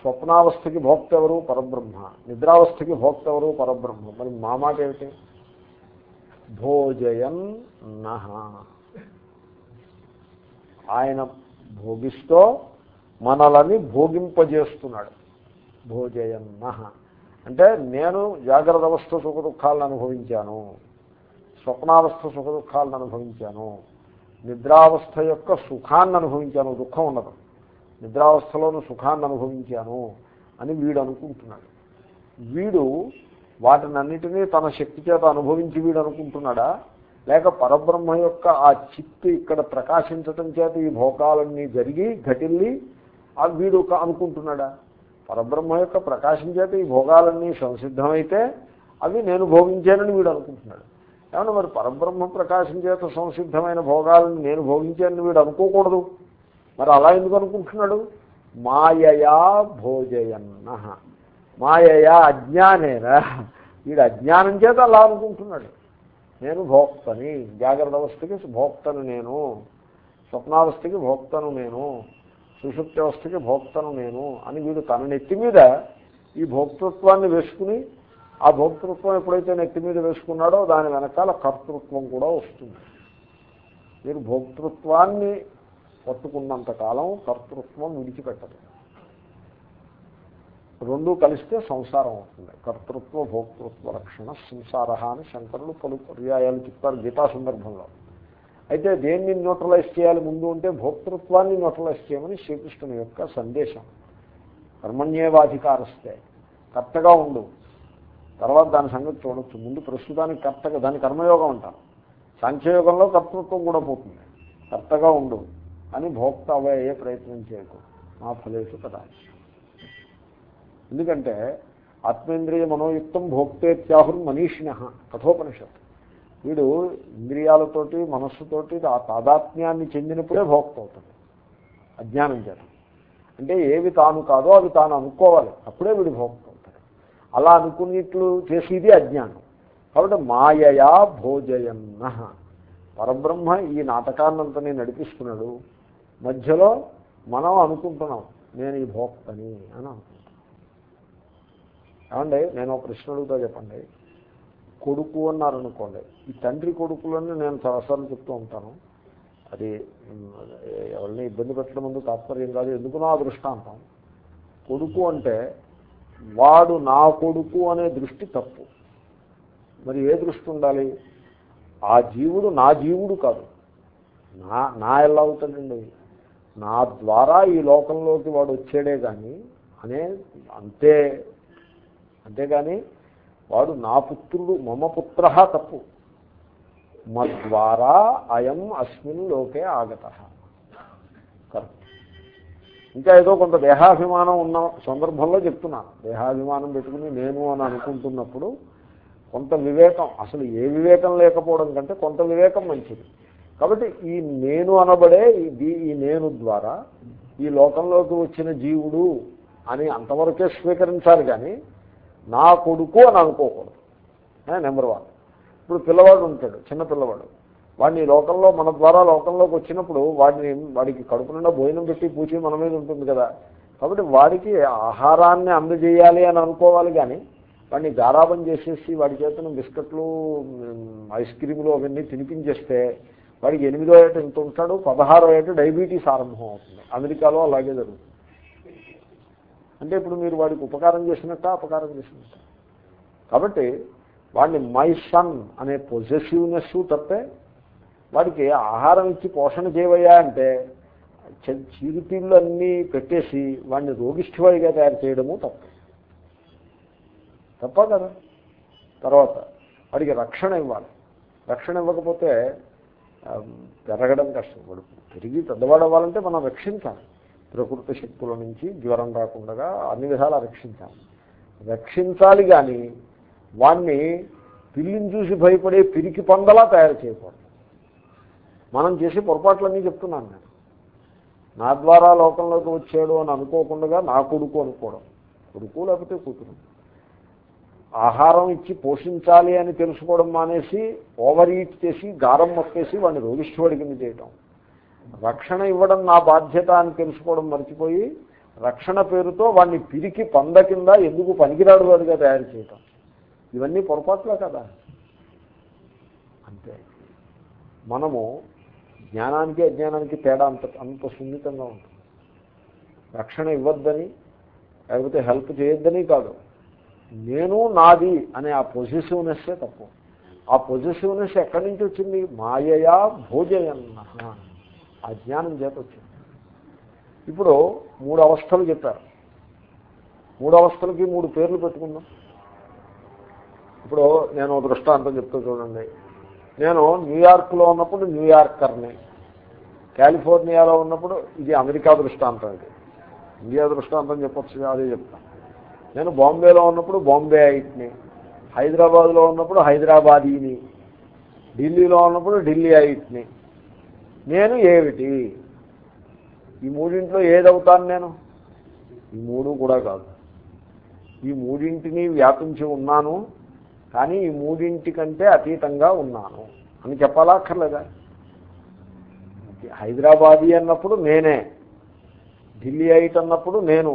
స్వప్నావస్థకి భోక్త ఎవరు? పరబ్రహ్మ. నిద్రావస్థకి భోక్త ఎవరు? పరబ్రహ్మ. మరి మా మాట ఏమిటి? భోజయన్ నహ. ఆయన భోగిస్తూ మనలని భోగింపజేస్తున్నాడు. భోజయన్న. అంటే నేను జాగ్రత్త అవస్థ సుఖ దుఃఖాలను అనుభవించాను. స్వప్నావస్థ సుఖ దుఃఖాలను అనుభవించాను. నిద్రావస్థ యొక్క సుఖాన్ని అనుభవించాను. దుఃఖం ఉండదు. నిద్రావస్థలోను సుఖాన్ని అనుభవించాను అని వీడు అనుకుంటున్నాడు. వీడు వాటినన్నిటినీ తన శక్తి చేత అనుభవించి వీడు అనుకుంటున్నాడా? లేక పరబ్రహ్మ యొక్క ఆ చిత్తు ఇక్కడ ప్రకాశించటం చేత ఈ భోగాలన్నీ జరిగి ఘటిల్లి వీడు అనుకుంటున్నాడా? పరబ్రహ్మ యొక్క ప్రకాశం చేత ఈ భోగాలన్నీ సంసిద్ధమైతే అవి నేను భోగించానని వీడు అనుకుంటున్నాడు. ఏమన్నా మరి పరబ్రహ్మ ప్రకాశం చేత సంసిద్ధమైన భోగాలను నేను భోగించానని వీడు అనుకోకూడదు. మరి అలా ఎందుకు అనుకుంటున్నాడు? మాయయా భోజయన్న. మాయయా అజ్ఞానేనా. వీడు అజ్ఞానం చేత అలా అనుకుంటున్నాడు. నేను భోక్తని జాగ్రత్త అవస్థకి భోక్తను నేను స్వప్నావస్థకి భోక్తను నేను సుషుప్తి అవస్థకి భోక్తను నేను అని వీడు తన నెత్తి మీద ఈ భోక్తృత్వాన్ని వేసుకుని ఆ భోక్తృత్వం ఎప్పుడైతే నెత్తి మీద వేసుకున్నాడో దాని వెనకాల కర్తృత్వం కూడా వస్తుంది. మీరు భోక్తృత్వాన్ని పట్టుకున్నంత కాలం కర్తృత్వం విడిచిపెట్టదు. రెండూ కలిస్తే సంసారం అవుతుంది. కర్తృత్వ భోక్తృత్వ రక్షణ సంసార అని శంకరులు పలు పర్యాయాలు చెప్తారు గీతా సందర్భంలో. అయితే దేన్ని న్యూట్రలైజ్ చేయాలి ముందు ఉంటే భోక్తృత్వాన్ని న్యూట్రలైజ్ చేయమని శ్రీకృష్ణుని యొక్క సందేశం. కర్మణ్యేవాధికారస్తే. కర్తగా ఉండు. తర్వాత దాని సంగతి చూడొచ్చు. ముందు ప్రస్తుతానికి కర్తగా దాని కర్మయోగం అంటారు. సాంఖ్యయోగంలో కర్తృత్వం కూడా పోతుంది. కర్తగా ఉండు అని భోక్త అవయ్యే ప్రయత్నం చేయకు. మా ఫలేసు కదా. ఎందుకంటే ఆత్మేంద్రియ మనోయుక్తం భోక్తేత్యాహుర్ మనీషిణ కఠోపనిషత్ వీడు ఇంద్రియాలతోటి మనస్సుతోటి ఆ తాదాత్మ్యాన్ని చెందినప్పుడే భోక్త అవుతాడు. అజ్ఞానం చేత. అంటే ఏవి తాను కాదో అవి తాను అనుకోవాలి. అప్పుడే వీడు భోక్త అవుతాడు. అలా అనుకునేట్లు చేసేది అజ్ఞానం. కాబట్టి మాయయా భోజయన్న. పరబ్రహ్మ ఈ నాటకాన్నంతని నడిపిస్తున్నాడు. మధ్యలో మనం అనుకుంటున్నాం నేను ఈ భోక్తని అని అనుకుంటున్నాను ఏమండి నేను ఒక ప్రశ్న అడుగుతా చెప్పండి. కొడుకు అన్నారనుకోండి ఈ తండ్రి కొడుకులని నేను చాలాసార్లు చెప్తూ ఉంటాను. అది ఎవరిని ఇబ్బంది పెట్టడం ముందు తాత్పర్యం కాదు ఎందుకు నా దృష్టాంతం? కొడుకు అంటే వాడు నా కొడుకు అనే దృష్టి తప్పు. మరి ఏ దృష్టి ఉండాలి? ఆ జీవుడు నా జీవుడు కాదు. నా నా ఎలా అవుతాడండి? నా ద్వారా ఈ లోకంలోకి వాడు వచ్చాడే కానీ అనే అంతే అంతేగాని వాడు నా పుత్రుడు మమ పుత్ర తప్పు. మద్వారా అయం అస్మిన్ లోకే ఆగత. ఇంకా ఏదో కొంత దేహాభిమానం ఉన్న సందర్భంలో చెప్తున్నాను దేహాభిమానం పెట్టుకుని నేను అని అనుకుంటున్నప్పుడు కొంత వివేకం అసలు ఏ వివేకం లేకపోవడం కంటే కొంత వివేకం మంచిది. కాబట్టి ఈ నేను అనబడే ఈ నేను ద్వారా ఈ లోకంలోకి వచ్చిన జీవుడు అని అంతవరకే స్వీకరించాలి కానీ నా కొడుకు అని అనుకోకూడదు. Number one. ఇప్పుడు పిల్లవాడు ఉంటాడు చిన్న పిల్లవాడు. వాడిని లోకంలో మన ద్వారా లోకంలోకి వచ్చినప్పుడు వాడిని వాడికి కడుపు నిండా భోజనం పెట్టి పూచి మన మీద ఉంటుంది కదా. కాబట్టి వాడికి ఆహారాన్ని అందజేయాలి అని అనుకోవాలి కానీ వాడిని గారాబం చేసేసి వాడి చేతను బిస్కెట్లు ఐస్ క్రీములు అవన్నీ తినిపించేస్తే వాడికి ఎనిమిదో ఏట ఇంత ఉంటాడు? పదహారో ఏట డయాబెటీస్ ఆరంభం అవుతుంది. అమెరికాలో అలాగే జరుగుతుంది. అంటే ఇప్పుడు మీరు వాడికి ఉపకారం చేసినట్ట అపకారం చేసినట్ట? కాబట్టి వాడిని మై సన్ అనే పొజెసివ్నెస్ తప్పే. వాడికి ఆహారం ఇచ్చి పోషణ చేయవయ్యా అంటే చిరుతిళ్ళు అన్నీ పెట్టేసి వాడిని రోగిష్ఠివాడిగా తయారు చేయడము తప్పే. తప్ప కదా? తర్వాత వాడికి రక్షణ ఇవ్వాలి. రక్షణ ఇవ్వకపోతే పెరగడం కష్టం. వాడు పెరిగి పెద్దవాడు అవ్వాలంటే మనం రక్షించాలి. ప్రకృతి శక్తుల నుంచి జ్వరం రాకుండా అన్ని విధాలా రక్షించాలి. రక్షించాలి కానీ వాణ్ణి పిల్లిని చూసి భయపడే పిరికి పందలా తయారు చేయకూడదు. మనం చేసే పొరపాట్లన్నీ చెప్తున్నాను నేను. నా ద్వారా లోకంలోకి వచ్చాడు అని అనుకోకుండా నా కొడుకు అనుకోవడం. కొడుకు లేకపోతే కూతురు. ఆహారం ఇచ్చి పోషించాలి అని తెలుసుకోవడం మానేసి ఓవర్ ఈట్ చేసి గారం మొక్కేసి వాడిని రోగిష్ఠుడి కింద చేయటం. రక్షణ ఇవ్వడం నా బాధ్యత అని తెలుసుకోవడం మర్చిపోయి రక్షణ పేరుతో వాడిని పిరికి పంద కింద ఎందుకు పనికిరాడు వాడిగా తయారు చేయటం. ఇవన్నీ పొరపాట్లే కదా. అంతే. మనము జ్ఞానానికి అజ్ఞానానికి తేడా అంత అంత సున్నితంగా ఉంటుంది. రక్షణ ఇవ్వద్దని లేకపోతే హెల్ప్ చేయొద్దని కాదు. నేను నాది అనే ఆ పొజిటివ్నెస్సే తప్పు. ఆ పొజిటివ్నెస్ ఎక్కడి నుంచి వచ్చింది? మాయయా భోజయన్న. ఆ జ్ఞానం చేత వచ్చింది. ఇప్పుడు మూడు అవస్థలు చెప్పారు. మూడు అవస్థలకి మూడు పేర్లు పెట్టుకుందాం. ఇప్పుడు నేను దృష్టాంతం చెప్తూ చూడండి. నేను న్యూయార్క్లో ఉన్నప్పుడు న్యూయార్కర్ని కాలిఫోర్నియాలో ఉన్నప్పుడు ఇది అమెరికా దృష్టాంతం ఇది. ఇండియా దృష్టాంతం చెప్పచ్చు అదే చెప్తాను నేను బాంబేలో ఉన్నప్పుడు బాంబే ఐట్ని హైదరాబాద్లో ఉన్నప్పుడు హైదరాబాదీని ఢిల్లీలో ఉన్నప్పుడు ఢిల్లీ ఐట్ని నేను ఏమిటి? ఈ మూడింట్లో ఏదవుతాను నేను? ఈ మూడు కూడా కాదు. ఈ మూడింటిని వ్యాపించి ఉన్నాను కానీ ఈ మూడింటి కంటే అతీతంగా ఉన్నాను అని చెప్పాలా అక్కర్లేదా? హైదరాబాదీ అన్నప్పుడు నేనే ఢిల్లీ ఐట్ అన్నప్పుడు నేను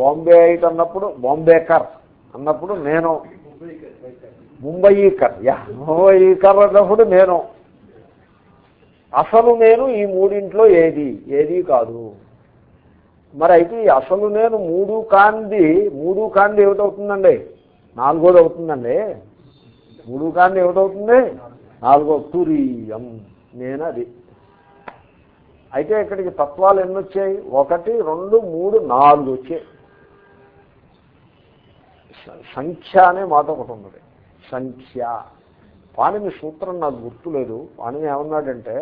బాంబే ఐట్ అన్నప్పుడు బాంబేకర్ అన్నప్పుడు నేను ముంబయీకర్ యా ముంబయీకర్ అన్నప్పుడు నేను. అసలు నేను ఈ మూడింట్లో ఏది? ఏది కాదు. మరి అయితే ఈ అసలు నేను మూడు కాంది మూడు కాంది ఏమిటవుతుందండి? నాలుగోది అవుతుందండి మూడు కాంది ఏమిటవుతుంది? నాలుగో తురియం నేను అది అయితే ఇక్కడికి తత్వాలు ఎన్ని వచ్చాయి ఒకటి రెండు మూడు నాలుగు వచ్చాయి. సంఖ్య అనే మాట ఒకటి ఉన్నది. సంఖ్య. పాణిని సూత్రం నాకు గుర్తులేదు. పాణిని ఏమన్నాడంటే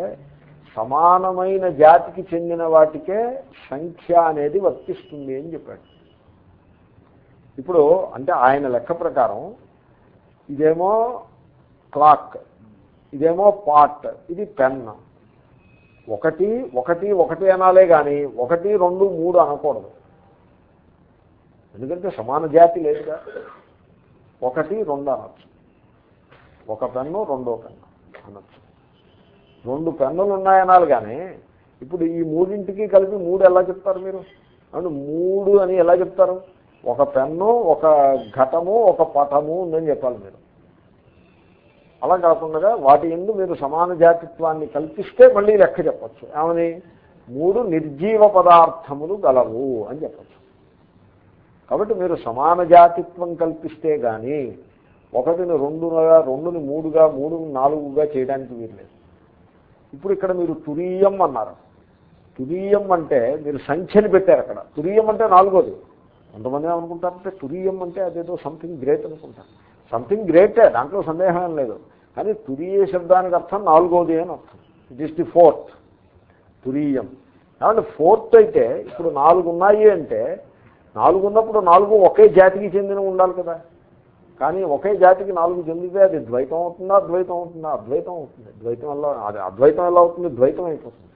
సమానమైన జాతికి చెందిన వాటికే సంఖ్య అనేది వర్తిస్తుంది అని చెప్పాడు. ఇప్పుడు అంటే ఆయన లెక్క ప్రకారం ఇదేమో క్లాక్ ఇదేమో పాట్ ఇది పెన్. ఒకటి ఒకటి ఒకటి అనాలే కానీ ఒకటి రెండు మూడు అనకూడదు. ఎందుకంటే సమాన జాతి లేదుగా. ఒకటి రెండు అనొచ్చు. ఒక పెన్ను రెండో పెన్ను అనొచ్చు. రెండు పెన్నులు ఉన్నాయనాలి కానీ ఇప్పుడు ఈ మూడింటికి కలిపి మూడు ఎలా చెప్తారు మీరు? అంటే మూడు అని ఎలా చెప్తారు? ఒక పెన్ను ఒక ఘటము ఒక పటము ఉందని చెప్పాలి మీరు. అలా కాకుండా వాటి ఎందు మీరు సమాన జాతిత్వాన్ని కల్పిస్తే మళ్ళీ లెక్క చెప్పచ్చు. ఏమని? మూడు నిర్జీవ పదార్థములు గలవు అని చెప్పచ్చు. కాబట్టి మీరు సమాన జాతిత్వం కల్పిస్తే కానీ ఒకటిని రెండుగా రెండుని మూడుగా మూడుని నాలుగుగా చేయడానికి వీరలేదు ఇప్పుడు ఇక్కడ మీరు తురీయం అన్నారు. తురీయం అంటే మీరు సంఖ్యని పెట్టారు అక్కడ. తురీయం అంటే నాలుగోది. కొంతమంది ఏమనుకుంటారంటే తురీయం అంటే అదేదో సంథింగ్ గ్రేట్ అనుకుంటారు. సంథింగ్ గ్రేటే దాంట్లో సందేహం లేదు. కానీ తురీయ శబ్దానికి అర్థం నాలుగోది అని అర్థం. ఇట్ ఈస్ ది ఫోర్త్ తురీయం. కాబట్టి ఫోర్త్ అయితే ఇప్పుడు నాలుగు ఉన్నాయి అంటే నాలుగు ఉన్నప్పుడు నాలుగు ఒకే జాతికి చెందిన ఉండాలి కదా. కానీ ఒకే జాతికి నాలుగు చెందితే అది ద్వైతం అవుతుందా అద్వైతం అవుతుందా? అద్వైతం అవుతుంది. ద్వైతం వల్ల అది అద్వైతం ఎలా అవుతుంది? ద్వైతం అయిపోతుంది.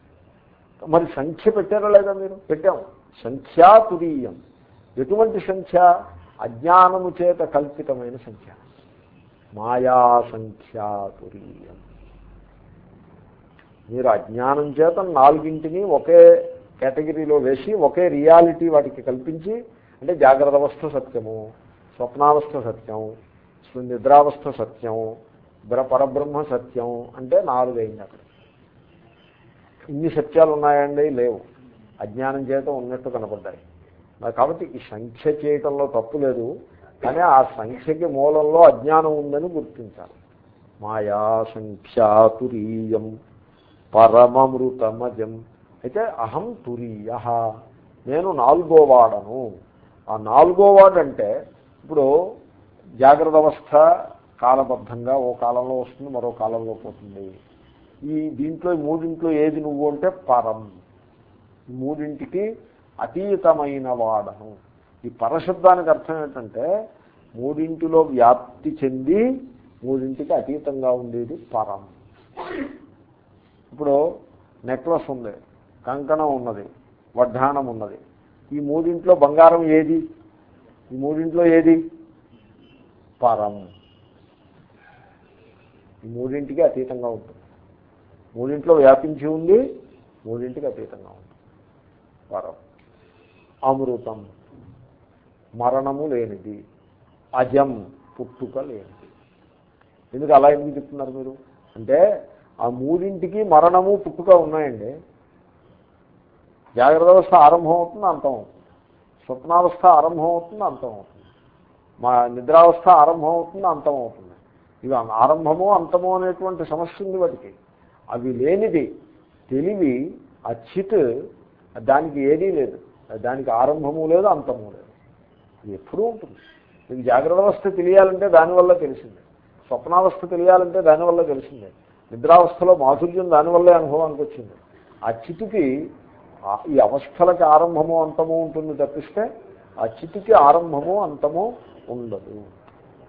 మరి సంఖ్య పెట్టారా లేదా మీరు? పెట్టాము. సంఖ్యా తురీయం ఎటువంటి సంఖ్య? అజ్ఞానము చేత కల్పితమైన సంఖ్య. మాయా సంఖ్యా తురీయం మీరు అజ్ఞానం చేత నాలుగింటిని ఒకే కేటగిరీలో వేసి ఒకే రియాలిటీ వాటికి కల్పించి అంటే జాగ్రత్త అవస్థ సత్యము. స్వప్నావస్థ సత్యం నిద్రావస్థ సత్యం బ్ర పరబ్రహ్మ సత్యం అంటే నాలుగైంది అక్కడ. ఇన్ని సత్యాలు ఉన్నాయండి? లేవు. అజ్ఞానం చేత ఉన్నట్టు కనపడ్డాయి. కాబట్టి ఈ సంఖ్య చేయటంలో తప్పు లేదు. కానీ ఆ సంఖ్యకి మూలంలో అజ్ఞానం ఉందని గుర్తించాలి. మాయా సంఖ్యాతురీయం పరమమృతమజం. అయితే అహం తురీయ. నేను నాలుగోవాడను ఆ నాలుగోవాడంటే ఇప్పుడు జాగ్రత్త అవస్థ కాలబద్ధంగా ఓ కాలంలో వస్తుంది మరో కాలంలో పోతుంది. ఈ దీంట్లో మూడింట్లో ఏది నువ్వు అంటే పరం. మూడింటికి అతీతమైన వాడను. ఈ పరశబ్దానికి అర్థం ఏంటంటే మూడింటిలో వ్యాప్తి చెంది మూడింటికి అతీతంగా ఉండేది పరం. ఇప్పుడు నెక్లెస్ ఉంది కంకణం ఉన్నది వడ్డాణం ఉన్నది. ఈ మూడింట్లో బంగారం ఏది? ఈ మూడింట్లో ఏది? పరం. ఈ మూడింటికి అతీతంగా ఉంటుంది. మూడింట్లో వ్యాపించి ఉంది మూడింటికి అతీతంగా ఉంటుంది. పరం. అమృతం. మరణము లేనిది. అజం. పుట్టుక లేనిది. ఎందుకు అలా ఎందుకు చెప్తున్నారు మీరు? అంటే ఆ మూడింటికి మరణము పుట్టుక ఉన్నాయండి. జాగ్రత్త అవస్థ ఆరంభం అవుతుంది అంతం అవుతుంది. స్వప్నావస్థ ఆరంభం అవుతుంది అంతం అవుతుంది మా నిద్రావస్థ ఆరంభం అవుతుంది అంతం అవుతుంది ఇవి ఆరంభము అంతము అనేటువంటి సమస్య ఉంది వాటికి. అవి లేనిది తెలివి ఆ చిత్ దానికి ఏదీ లేదు. దానికి ఆరంభము లేదు అంతము లేదు. అది ఎప్పుడూ ఉంటుంది. మీకు జాగ్రత్త అవస్థ తెలియాలంటే దానివల్ల తెలిసిందే. స్వప్నావస్థ తెలియాలంటే దానివల్ల తెలిసిందే. నిద్రావస్థలో మాధుర్యం దానివల్లే అనుభవానికి వచ్చింది ఆ చితికి ఈ అవస్థలకి ఆరంభము అంతము ఉంటుంది తప్పిస్తే ఆ చితికి ఆరంభము అంతము ఉండదు.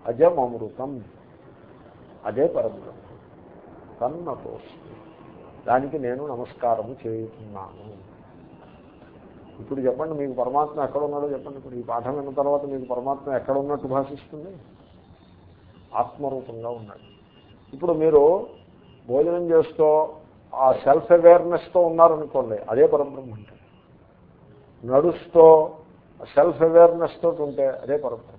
అజం అమృతం అదే పరబ్రహ్మ. తన్నతో దానికి నేను నమస్కారము చేస్తున్నాను ఇప్పుడు చెప్పండి మీకు పరమాత్మ ఎక్కడ ఉన్నాడో చెప్పండి. ఇప్పుడు ఈ పాఠం విన్న తర్వాత మీకు పరమాత్మ ఎక్కడ ఉన్నట్టు భాషిస్తుంది? ఆత్మరూపంగా ఉన్నాడు. ఇప్పుడు మీరు భోజనం చేస్తూ ఆ సెల్ఫ్ అవేర్నెస్తో ఉన్నారనుకోండి అదే పరబ్రహ్మ అంటే నడుస్తూ సెల్ఫ్ అవేర్నెస్తో ఉంటే అదే పరబ్రహ్మ.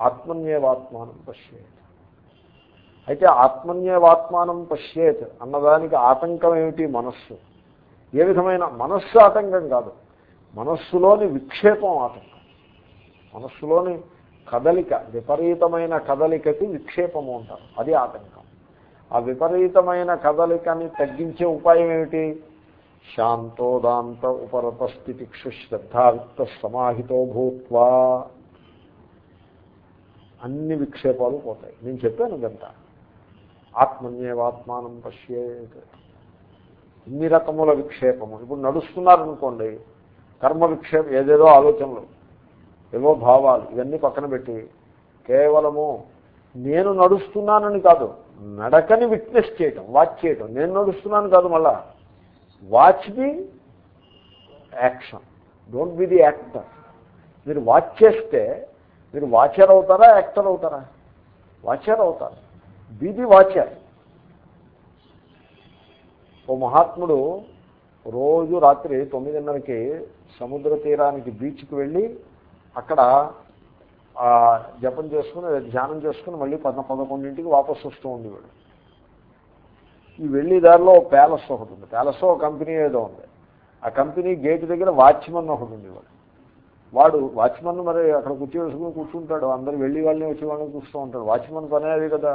ఆత్మన్యేవాత్మానం పశ్యేత్. అయితే ఆత్మన్యేవాత్మానం పశ్యేత్ అన్నదానికి ఆటంకం ఏమిటి? మనస్సు. ఏ విధమైన మనస్సు ఆటంకం కాదు. మనస్సులోని విక్షేపం ఆటంకం. మనస్సులోని కదలిక విపరీతమైన కదలికకి విక్షేపము అంటారు. అది ఆటంకం. ఆ విపరీతమైన కదలికని తగ్గించే ఉపాయం ఏమిటి? శాంతోదాంత ఉపరత స్థితిక్షు శ్రద్ధాయుక్త సమాహితో భూత్వా. అన్ని విక్షేపాలు పోతాయి. నేను చెప్పాను గంట ఆత్మన్యేవాత్మానం పశ్యేత్. ఇన్ని రకముల విక్షేపము. ఇప్పుడు నడుస్తున్నారనుకోండి కర్మ విక్షేపం ఏదేదో ఆలోచనలు ఏవో భావాలు ఇవన్నీ పక్కన పెట్టి కేవలము నేను నడుస్తున్నానని కాదు నడకని విట్నెస్ చేయటం వాచ్ చేయటం. నేను నడుస్తున్నాను కాదు మళ్ళా. Watch the action don't be the actor మీరు వాచ్ చేస్తే మీరు వాచర్ అవుతారా యాక్టర్ అవుతారా? వాచర్ అవుతారు. బి ది వాచర్ ఓ మహాత్ముడు రోజు రాత్రి తొమ్మిదిన్నరకి సముద్ర తీరానికి బీచ్కి వెళ్ళి అక్కడ జపం చేసుకుని ధ్యానం చేసుకుని మళ్ళీ పద పదకొండింటికి వాపసు వస్తూ ఉండేవాడు ఈ వెళ్ళి దారిలో ప్యాలెస్ ఒకటి ఉంది. ప్యాలెస్ ఒక కంపెనీ ఏదో ఉంది. ఆ కంపెనీ గేట్ దగ్గర వాచ్మన్ ఒకటి ఉండేవాడు వాడు వాచ్మన్ మరి అక్కడ కూర్చో వేసుకుని కూర్చుంటాడు. అందరు వెళ్ళి వాళ్ళని వచ్చి వాళ్ళని చూస్తూ ఉంటాడు వాచ్మన్ పనే అది కదా.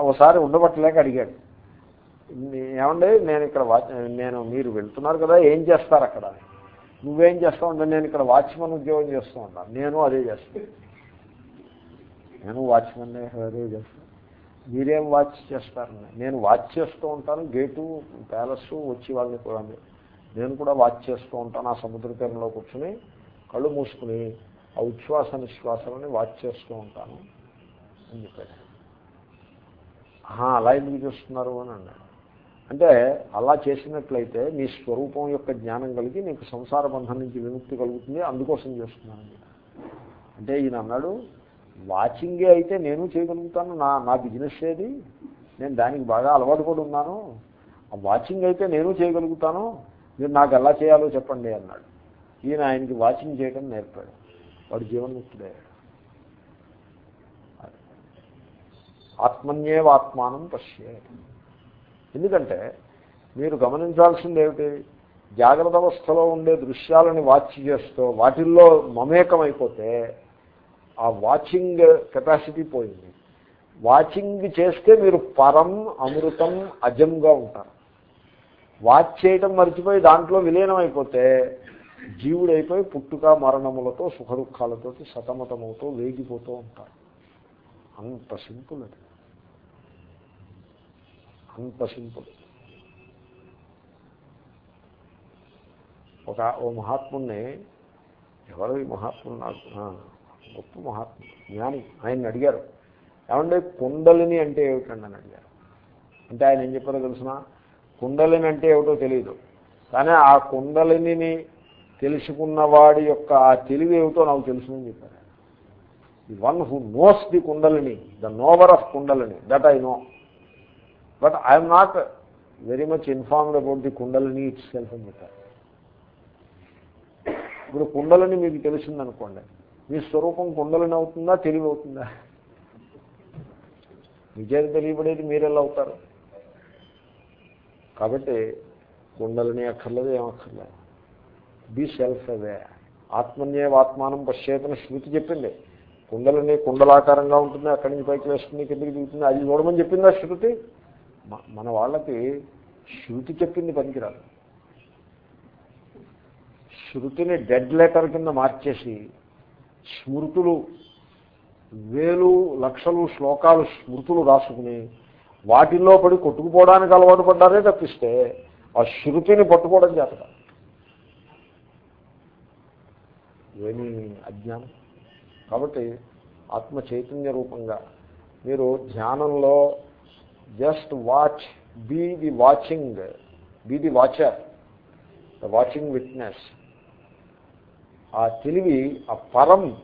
ఒకసారి ఉండబట్టలేక అడిగాడు. ఏమండి నేను ఇక్కడ వాచ్ నేను మీరు వెళ్తున్నారు కదా ఏం చేస్తారు అక్కడ? నువ్వేం చేస్తావు అంటే నేను ఇక్కడ వాచ్మెన్ ఉద్యోగం చేస్తూ ఉంటాను నేను అదే చేస్తాను నేను వాచ్మెన్ అదే చేస్తాను మీరేం వాచ్ చేస్తారని నేను వాచ్ చేస్తూ ఉంటాను. గేటు ప్యాలెస్ వచ్చి వాళ్ళని కూడా నేను కూడా వాచ్ చేస్తూ ఉంటాను ఆ సముద్ర తీరంలో కూర్చుని. కళ్ళు మూసుకుని ఆ ఉచ్ఛ్వాస నిశ్వాసాలని వాచ్ చేస్తూ ఉంటాను అని చెప్పాడు. అలా ఎందుకు చేస్తున్నారు అని అన్నాడు. అంటే అలా చేసినట్లయితే నీ స్వరూపం యొక్క జ్ఞానం కలిగి నీకు సంసార బంధం నుంచి విముక్తి కలుగుతుంది అందుకోసం చేస్తున్నాను అంటే ఈయన అన్నాడు వాచింగే అయితే నేను చేయగలుగుతాను నా నా బిజినెస్ ఏది? నేను దానికి బాగా అలవాటు కూడా ఉన్నాను. ఆ వాచింగ్ అయితే నేను చేయగలుగుతాను మీరు నాకు ఎలా చేయాలో చెప్పండి అన్నాడు. ఈయన ఆయనకి వాచింగ్ చేయడం నేర్పాడు. వాడు జీవన్ముక్తుడయ్యాడు ఆత్మన్యేవాత్మానం పశ్యే. ఎందుకంటే మీరు గమనించాల్సింది ఏమిటి జాగ్రత్త అవస్థలో ఉండే దృశ్యాలని వాచ్ చేస్తూ వాటిల్లో మమేకమైపోతే ఆ వాచింగ్ కెపాసిటీ పోయింది. వాచింగ్ చేస్తే మీరు పరం అమృతం అజంగా ఉంటారు. వాచ్ చేయటం మర్చిపోయి దాంట్లో విలీనం అయిపోతే జీవుడైపోయి పుట్టుక మరణములతో సుఖదుఖాలతో సతమతమవుతూ వేగిపోతూ ఉంటారు. అంత సింపుల్ అది. అంత సింపుల్. ఒక ఓ మహాత్ముని ఎవరు ఈ మహాత్ముడు నాకు? గొప్ప మహాత్ముడు జ్ఞాని ఆయన్ని అడిగారు. ఏమంటే కుండలిని అంటే ఏమిటండి అని అడిగారు. అంటే ఆయన ఏం చెప్పారో తెలిసిన? కుండలిని అంటే ఏమిటో తెలియదు కానీ ఆ కుండలిని తెలుసుకున్నవాడి యొక్క ఆ తెలివి ఏమిటో నాకు తెలుసునని చెప్పారు the one who knows the Kundalini the knower of Kundalini that I know but I'm not very much informed about the Kundalini itself అని ఇప్పుడు కుండలని మీకు తెలిసిందనుకోండి మీ స్వరూపం కుండలని అవుతుందా తెలివి అవుతుందా? నిజాలు తెలియబడేది మీరెలా అవుతారు? కాబట్టి కుండలని అక్కర్లేదు ఏమక్కర్లేదు బీ సెల్ఫ్ అవే ఆత్మన్యేవాత్మానం పశ్చేతన శృతి చెప్పింది. కుండలని కుండలాకారంగా ఉంటుంది అక్కడి నుంచి పైకి వేస్తుంది కిందకి దిగుతుంది అది చూడమని చెప్పిందా శృతి? మన వాళ్ళకి శృతి చెప్పింది పనికిరాదు. శృతిని డెడ్ లెటర్ కింద మార్చేసి స్మృతులు వేలు లక్షలు శ్లోకాలు స్మృతులు రాసుకుని వాటిల్లో పడి కొట్టుకుపోవడానికి అలవాటు పడ్డారే తప్పిస్తే ఆ శృతిని పట్టుకోవడం చేత ఏమి అజ్ఞానం? కాబట్టి ఆత్మ చైతన్య రూపంగా మీరు ధ్యానంలో just watch be the watching be the watcher the watching witness ఆ తెలివి ఆ పరం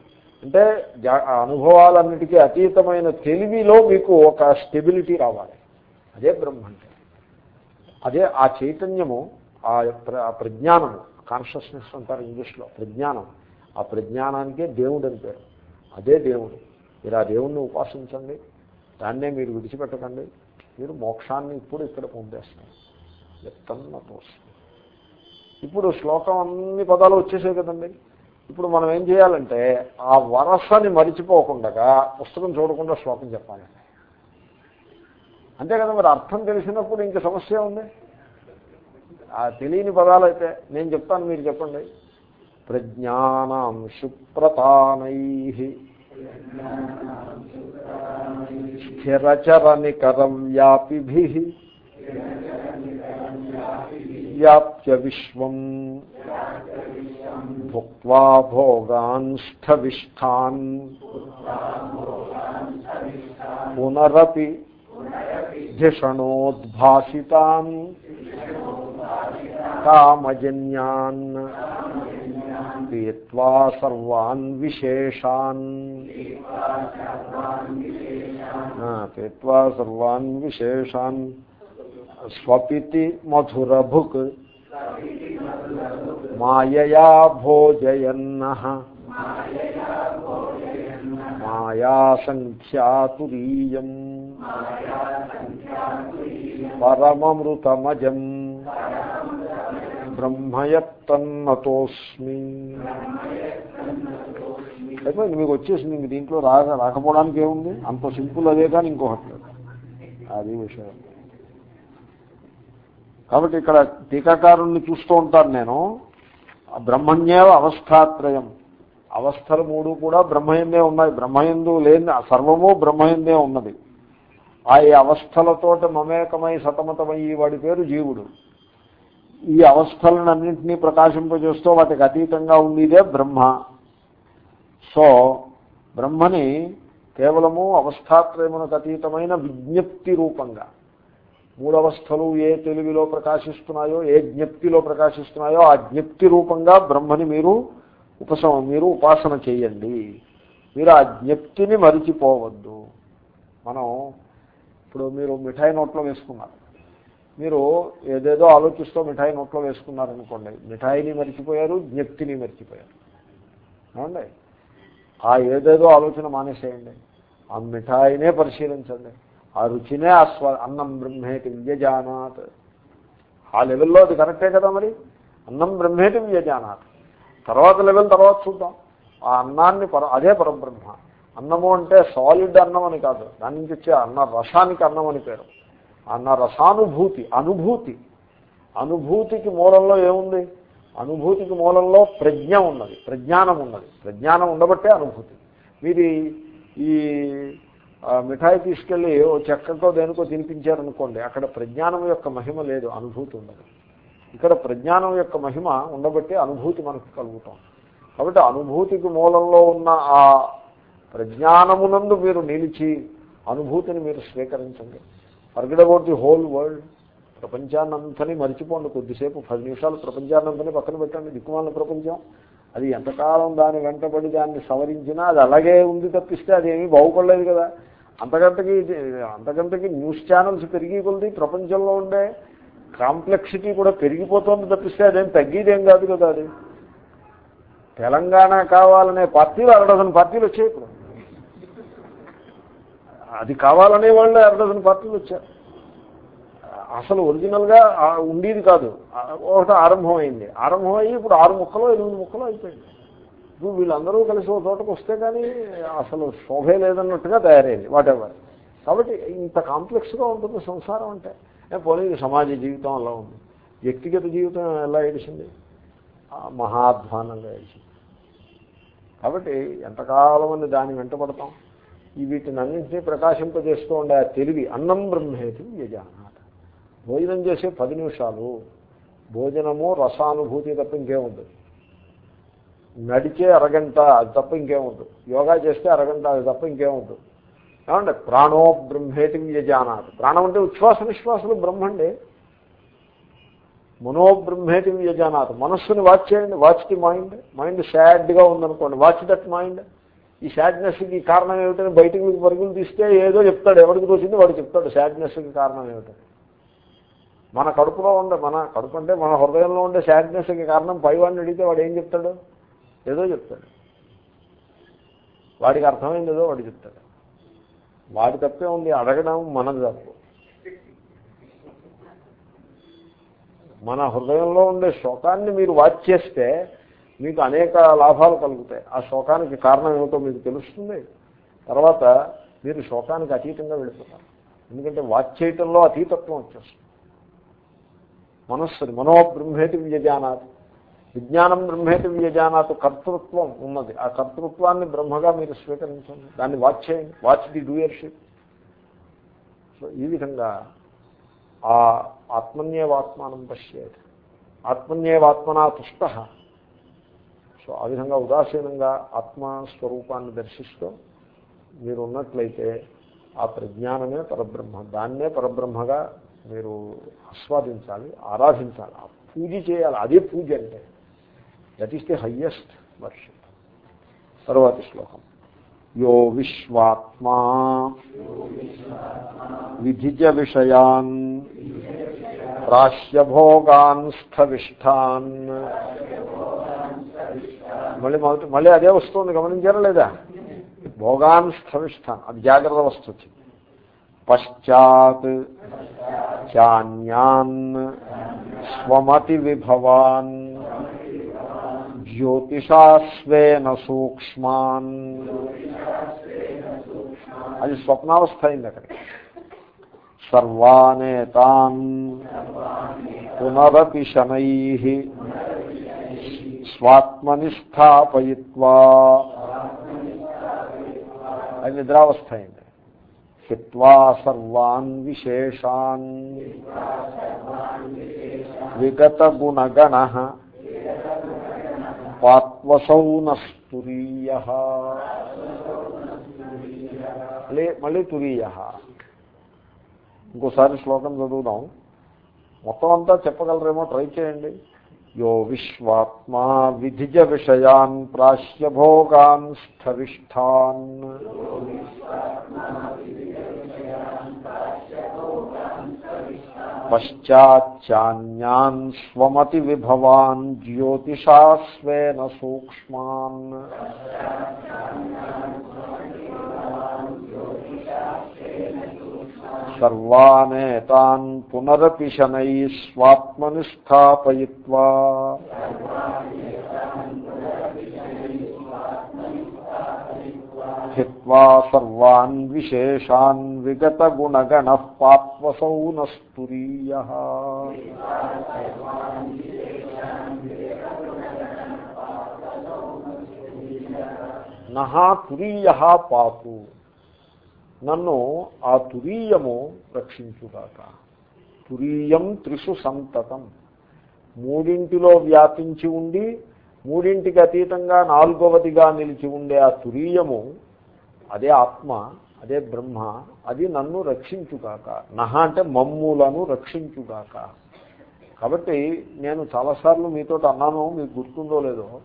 అంటే అనుభవాలన్నిటికీ అతీతమైన తెలివిలో మీకు ఒక స్టెబిలిటీ రావాలి. అదే బ్రహ్మ అంటే అదే ఆ చైతన్యము ఆ ప్రజ్ఞానము కాన్షియస్నెస్ అంటారు ఇంగ్లీష్లో ప్రజ్ఞానం. ఆ ప్రజ్ఞానానికే దేవుడు అని పేరు. అదే దేవుడు. మీరు ఆ దేవుణ్ణి ఉపాసించండి. దాన్నే మీరు విడిచిపెట్టకండి. మీరు మోక్షాన్ని ఇప్పుడు ఇక్కడ పొందేస్తారు ఎత్తన్న తోస్తుంది ఇప్పుడు శ్లోకం అన్ని పదాలు వచ్చేసాయి కదండి. ఇప్పుడు మనం ఏం చేయాలంటే ఆ వరసని మరిచిపోకుండా పుస్తకం చూడకుండా శ్లోకం చెప్పాలి. అంతే కదా మరి అర్థం తెలిసినప్పుడు ఇంక సమస్య ఉంది. ఆ తెలియని పదాలు అయితే నేను చెప్తాను మీరు చెప్పండి. ప్రజ్ఞానం సుప్రతానై స్థిరచరనికరం వ్యాపిభి వ్యాప్య విశ్వం భుక్వా భోగాన్ స్థవిష్టాన్ పునరపి ధిషణోద్భాసితాన్ క్రియత్వా సర్వాన్ విశేషాన్. క్రియత్వా సర్వాన్ విశేషాన్. స్వపితి మధురభుక్. మాయయా భోజయన్న. మాయా సంఖ్యాతురీయం పరమమృతమజం. బ్రహ్మయత్తన్నతోస్మి. అయిపోయింది మీకు వచ్చేసింది ఇంక దీంట్లో రాక రాకపోవడానికి ఏముంది? అంత సింపుల్ అదే కానీ ఇంకొకటి అది విషయం. కాబట్టి ఇక్కడ టీకాకారుణ్ణి చూస్తూ ఉంటాను నేను. బ్రహ్మణ్యేవ అవస్థాత్రయం. అవస్థలు మూడు కూడా బ్రహ్మయందే ఉన్నాయి. బ్రహ్మయందు లేని సర్వము బ్రహ్మయందే ఉన్నది. ఆ అవస్థలతోటి మమేకమై సతమతమయ్యి వాడి పేరు జీవుడు. ఈ అవస్థలన్నింటినీ ప్రకాశింపజేస్తూ వాటికి అతీతంగా ఉండేదే బ్రహ్మ. సో బ్రహ్మని కేవలము అవస్థాత్రయమునకు అతీతమైన విజ్ఞప్తి రూపంగా మూడవస్థలు ఏ తెలుగులో ప్రకాశిస్తున్నాయో ఏ జ్ఞప్తిలో ప్రకాశిస్తున్నాయో ఆ జ్ఞప్తి రూపంగా బ్రహ్మని మీరు ఉపశమ మీరు ఉపాసన చేయండి. మీరు ఆ జ్ఞప్తిని మరిచిపోవద్దు. మనం ఇప్పుడు మీరు మిఠాయి నోట్లో వేసుకున్నారు. మీరు ఏదేదో ఆలోచిస్తూ మిఠాయి నోట్లో వేసుకున్నారనుకోండి మిఠాయిని మర్చిపోయారు జ్ఞప్తిని మర్చిపోయారు. ఏమండి? ఆ ఏదేదో ఆలోచన మానేసేయండి. ఆ మిఠాయినే పరిశీలించండి. ఆ రుచినే ఆస్వా అన్నం బ్రహ్మేటి వ్యజానాత్. ఆ లెవెల్లో అది కరెక్టే కదా మరి? అన్నం బ్రహ్మేటి వ్యజానాత్. తర్వాత లెవెల్ తర్వాత చూద్దాం. ఆ అన్నాన్ని పర అదే పరబ్రహ్మ. అన్నము అంటే సాలిడ్ అన్నం అని కాదు. దాని నుంచి వచ్చే అన్న రసానికి అన్నం అని పేరు. అన్న రసానుభూతి అనుభూతి. అనుభూతికి మూలంలో ఏముంది? అనుభూతికి మూలంలో ప్రజ్ఞ ఉన్నది ప్రజ్ఞానం ఉన్నది. ప్రజ్ఞానం ఉండబట్టే అనుభూతి. మీరు ఈ మిఠాయి తీసుకెళ్ళి ఓ చెక్కతో దేనికో తినిపించారనుకోండి అక్కడ ప్రజ్ఞానం యొక్క మహిమ లేదు అనుభూతి ఉండదు. ఇక్కడ ప్రజ్ఞానం యొక్క మహిమ ఉండబట్టి అనుభూతి మనకు కలుగుతాం కాబట్టి అనుభూతికి మూలంలో ఉన్న ఆ ప్రజ్ఞానమునందు మీరు నిలిచి అనుభూతిని మీరు స్వీకరించండి. Forget about the whole world ప్రపంచాన్నంతని మర్చిపోండి కొద్దిసేపు పది నిమిషాలు ప్రపంచాన్నంతని పక్కన పెట్టండి దిక్కుమాల ప్రపంచం. అది ఎంతకాలం దాని వెంటబడి దాన్ని సవరించినా అది అలాగే ఉంది తప్పిస్తే అదేమీ బాగుపడలేదు కదా. అంతకంతకి అంతకంతకి న్యూస్ ఛానల్స్ పెరిగి కొలిది ప్రపంచంలో ఉండే కాంప్లెక్సిటీ కూడా పెరిగిపోతుంది తప్పిస్తే అదేం తగ్గేదేం కాదు కదా అది. తెలంగాణ కావాలనే పార్టీలు అరడజన్ పార్టీలు వచ్చాయి ఇప్పుడు. అది కావాలనే వాళ్ళు అరడజన్ పార్టీలు వచ్చారు. అసలు ఒరిజినల్గా ఉండేది కాదు. ఒకటి ఆరంభమైంది. ఆరంభమయ్యి ఇప్పుడు ఆరు ముక్కలు ఎనిమిది ముక్కలు అయిపోయింది. ఇప్పుడు వీళ్ళందరూ కలిసి ఒక చోటకు వస్తే కానీ అసలు శోభే లేదన్నట్టుగా తయారైంది వాటెవర్ కాబట్టి ఇంత కాంప్లెక్స్గా ఉంటుంది సంసారం అంటే. పోనీ సమాజ జీవితం అలా ఉంది. వ్యక్తిగత జీవితం ఎలా ఏడిచింది మహాధ్వానంగా ఏడిచింది కాబట్టి ఎంతకాలం అని దాన్ని వెంటబడతాం వీటిని అన్నింటినీ ప్రకాశింపజేస్తూ ఉండే ఆ తెలివి అన్నం బ్రహ్మేతి యజానాథ. భోజనం చేసే పది నిమిషాలు భోజనము రసానుభూతి తప్ప ఇంకేముండదు నడిచే అరగంట అది తప్ప ఇంకేముండదు యోగా చేస్తే అరగంట అది తప్ప ఇంకేముండదు ఏమంటే ప్రాణో బ్రహ్మేటి వ్యజానాథ్ ప్రాణం అంటే ఉచ్ఛ్వాస నిశ్వాసలు బ్రహ్మండి. మనోబ్రహ్మేటి వ్యజానాథ్ మనస్సుని వాచ్ చేయండి వాచ్ ది మైండ్. మైండ్ సాడ్గా ఉందనుకోండి వాచ్ దట్ మైండ్. ఈ సాడ్నెస్కి కారణం ఏమిటని బయటికి మీకు పరుగులు తీస్తే ఏదో చెప్తాడు. ఎవరికి తోచింది వాడు చెప్తాడు. సాడ్నెస్కి కారణం ఏమిటని. మన కడుపులో ఉండే మన కడుపు అంటే మన హృదయంలో ఉండే సాడ్నెస్కి కారణం పైవాడిని అడిగితే వాడు ఏం చెప్తాడు? ఏదో చెప్తాడు. వాడికి అర్థమైంది ఏదో వాడు చెప్తాడు. వాడి తప్పే ఉంది. అడగడం మనది తప్పు. మన హృదయంలో ఉండే శోకాన్ని మీరు వాచ్ చేస్తే మీకు అనేక లాభాలు కలుగుతాయి. ఆ శోకానికి కారణం ఏమిటో మీకు తెలుస్తుంది. తర్వాత మీరు శోకానికి అతీతంగా వెళ్ళిపోతారు. ఎందుకంటే వాచ్ చేయటంలో అతీతత్వం వచ్చేస్తుంది. మనస్సుని మనోబ్రహ్మేతి వ్యజానాత్ విజ్ఞానం బ్రహ్మేతి వ్యజానాత్ కర్తృత్వం ఉన్నది. ఆ కర్తృత్వాన్ని బ్రహ్మగా మీరు స్వీకరించండి. దాన్ని వాచ్ చేయండి. Watch the doership. సో ఈ విధంగా ఆ ఆత్మన్యేవాత్మానం పశ్యేది ఆత్మన్యేవాత్మనా తుష్ట. సో ఆ విధంగా ఉదాసీనంగా ఆత్మస్వరూపాన్ని దర్శిస్తూ మీరు ఉన్నట్లయితే ఆ ప్రజ్ఞానమే పరబ్రహ్మ. దాన్నే పరబ్రహ్మగా మీరు ఆస్వాదించాలి ఆరాధించాలి. ఆ పూజ చేయాలి. అదే పూజ అంటే that is the highest worship తర్వాతి శ్లోకం. యో విశ్వాత్మా విధిజ విషయాన్ ప్రాశ్యభోగాన్ స్థవిష్టాన్ మళ్ళీ మొదటి మళ్ళీ అదే వస్తుంది గమనించారా లేదా భోగాన్ స్థవిష్టాన్ అది జాగ్రత్త వస్తు వచ్చింది పశ్చాత్ చాన్యాన్ స్వమతి విభవాన్ జ్యోతిషాస్వేన సూక్ష్మాన్. అది స్వప్నావస్థ అయింది అక్కడ. సర్వానేతాన్ పునరపి శనై. స్వాత్మని స్థాపయిత్వా అది నిద్రావస్థ అయింది హిత్వా సర్వాన్ విశేషాన్. విగత గుణగణ పాత్వసౌ నస్తురీయ. మళ్ళీ తురీయ. ఇంకోసారి శ్లోకం చదువుదాం. మొత్తం అంతా చెప్పగలరేమో ట్రై చేయండి. యో విశ్వాత్మా విధిజ విషయాన్ ప్రాశ్యభోగాన్ స్థవిష్టాన్ పశ్చాచ్చాన్యాన్ స్వమతి విభవాన్ జ్యోతిషా స్వేన సూక్ష్మాన్ సర్వానేతాన్ పునరపి శనై స్వాత్మని స్థాపయిత్వా హిత్వా సర్వాన్ విశేషాన్ విగత గుణగణ పాత్వసౌ నస్తురీయ నహా తురీయ పాతు నన్ను ఆ తురీయము రక్షించుగాక. తురీయం త్రిషు సంతతం. మూడింటిలో వ్యాపించి ఉండి మూడింటికి అతీతంగా నాలుగవదిగా నిలిచి ఉండే ఆ తురీయము అదే ఆత్మ అదే బ్రహ్మ అది నన్ను రక్షించుగాక. నహ అంటే మమ్ములను రక్షించుగాక. కాబట్టి నేను చాలాసార్లు మీతో అన్నాను మీకు గుర్తుందో లేదో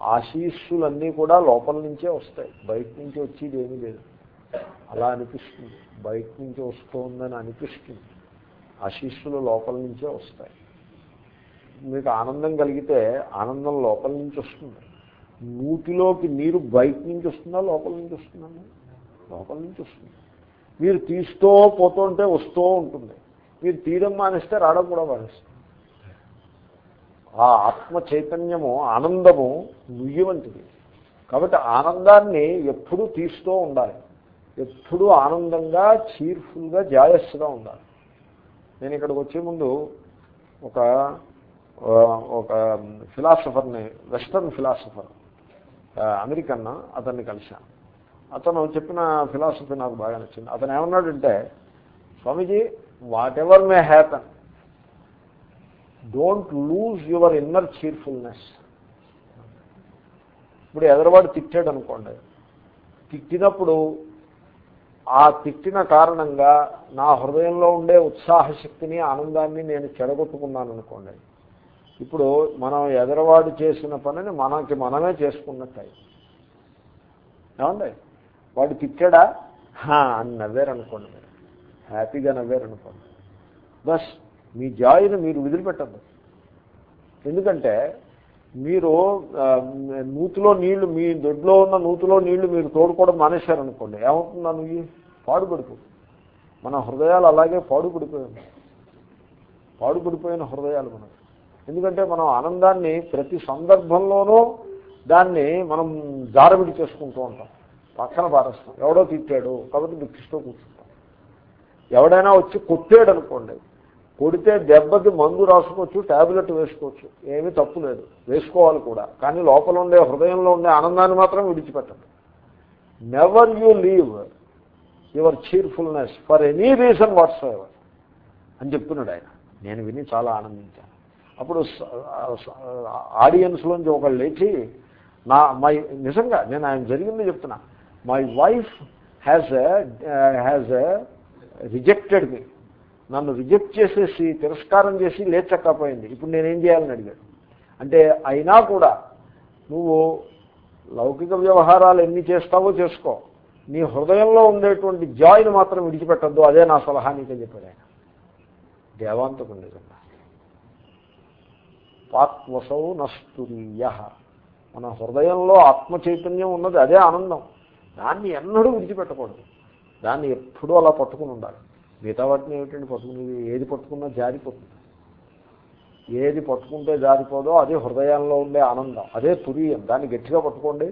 ఆశీస్సులన్నీ కూడా లోపల నుంచే వస్తాయి. బయట నుంచి వచ్చేది ఏమీ లేదు. అలా అనిపిస్తుంది. బయట నుంచి వస్తుందని అనిపిస్తుంది. ఆశీస్సులు లోపల నుంచే వస్తాయి. మీకు ఆనందం కలిగితే ఆనందం లోపల నుంచి వస్తుంది. నూతిలోకి నీరు బయట నుంచి వస్తుందా లోపల నుంచి వస్తుందండి లోపల నుంచి వస్తుంది. మీరు తీస్తూ పోతుంటే వస్తూ ఉంటుంది. మీరు తీయడం మానేస్తే రావడం కూడా మానేస్తుంది ఆ ఆత్మ చైతన్యము ఆనందము నుయ్యి వంటిది కాబట్టి ఆనందాన్ని ఎప్పుడూ తీస్తూ ఉండాలి. ఎప్పుడూ ఆనందంగా చీర్ఫుల్గా జాయస్గా ఉండాలి. నేను ఇక్కడికి వచ్చే ముందు ఒక ఒక ఫిలాసఫర్ని వెస్టర్న్ ఫిలాసఫర్ అమెరికన్ అతన్ని కలిశాను. అతను చెప్పిన ఫిలాసఫీ నాకు బాగా నచ్చింది. అతను ఏమన్నాడంటే Swamiji whatever may happen don't lose your inner cheerfulness ఇప్పుడు ఎదరవాడు తిట్టాడు అనుకోండి తిట్టినప్పుడు ఆ తిట్టిన కారణంగా నా హృదయంలో ఉండే ఉత్సాహశక్తిని ఆనందాన్ని నేను చెడగొట్టుకున్నాను అనుకోండి. ఇప్పుడు మనం ఎదరవాడు చేసిన పనిని మనకి మనమే చేసుకున్నట్టాయి ఏమండి? వాడు తిట్టాడా? అని నవ్వారనుకోండి మీరు. హ్యాపీగా నవ్వారనుకోండి. బస్ మీ జాయిని మీరు వదిలిపెట్టద్దు. ఎందుకంటే మీరు నూతిలో నీళ్ళు మీ దొడ్లో ఉన్న నూతిలో నీళ్ళు మీరు తోడుకోవడం మానేశారనుకోండి ఏమవుతుందా నువ్వు పాడుపడిపో. మన హృదయాలు అలాగే పాడుపడిపోయాయి. పాడుపడిపోయిన హృదయాలు మనకు. ఎందుకంటే మనం ఆనందాన్ని ప్రతి సందర్భంలోనూ దాన్ని మనం జారబిడి చేసుకుంటూ ఉంటాం. పక్కన పారేస్తాం. ఎవడో తిట్టాడు కాబట్టి దుఃఖిస్తూ కూర్చుంటాం. ఎవడైనా వచ్చి కొట్టాడు అనుకోండి కొడితే దెబ్బకి మందు రాసుకోవచ్చు ట్యాబ్లెట్ వేసుకోవచ్చు. ఏమీ తప్పు లేదు. వేసుకోవాలి కూడా. కానీ లోపల ఉండే హృదయంలో ఉండే ఆనందాన్ని మాత్రం విడిచిపెట్టండి never you leave your cheerfulness for any reason whatsoever అని చెప్తున్నాడు ఆయన. నేను విని చాలా ఆనందించాను. అప్పుడు ఆడియన్స్లోంచి ఒకళ్ళు లేచి నా మై నిజంగా నేను ఆయన జరిగింది చెప్తున్నా. My wife has has rejected me నన్ను రిజెక్ట్ చేసేసి తిరస్కారం చేసి లేచక్కపోయింది. ఇప్పుడు నేనేం చేయాలని అడిగాడు. అంటే అయినా కూడా నువ్వు లౌకిక వ్యవహారాలు ఎన్ని చేస్తావో చేసుకో. నీ హృదయంలో ఉండేటువంటి జాయిని మాత్రం విడిచిపెట్టద్దు. అదే నా సలహా నీకే చెప్పాడు ఆయన. దేవాంతకు నిజంగా. పాత్వసౌ నస్తురీయ. మన హృదయంలో ఆత్మ చైతన్యం ఉన్నది అదే ఆనందం. దాన్ని ఎన్నడూ విడిచిపెట్టకూడదు. దాన్ని ఎప్పుడూ అలా పట్టుకుని ఉండాలి. మిగతా వాటిని ఏమిటండి పట్టుకునేది? ఏది పట్టుకున్నా జారిపోతుంది ఏది పట్టుకుంటే జారిపోదో అదే హృదయంలో ఉండే ఆనందం అదే తురియం. దాన్ని గట్టిగా పట్టుకోండి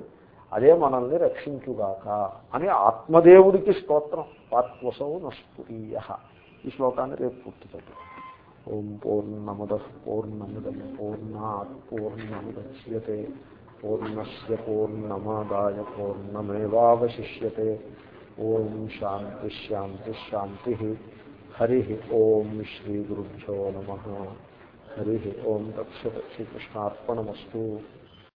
అదే మనల్ని రక్షించుగాక అని ఆత్మదేవుడికి స్తోత్రం. పాత్వసౌ నస్ఫురీయ. ఈ శ్లోకాన్ని రేపు పూర్తి చేద్దాం. ఓం పూర్ణముద పూర్ణముదం పూర్ణాత్ పూర్ణముద్యతే పూర్ణస్ పూర్ణమాదాయ పూర్ణమేవాశిష్యే ఓం శాంతి శాంతి శాంతి హరి ఓం శ్రీ గురుభ్యో నమ హరి ఓం తత్సత్ శ్రీకృష్ణార్పణమస్తు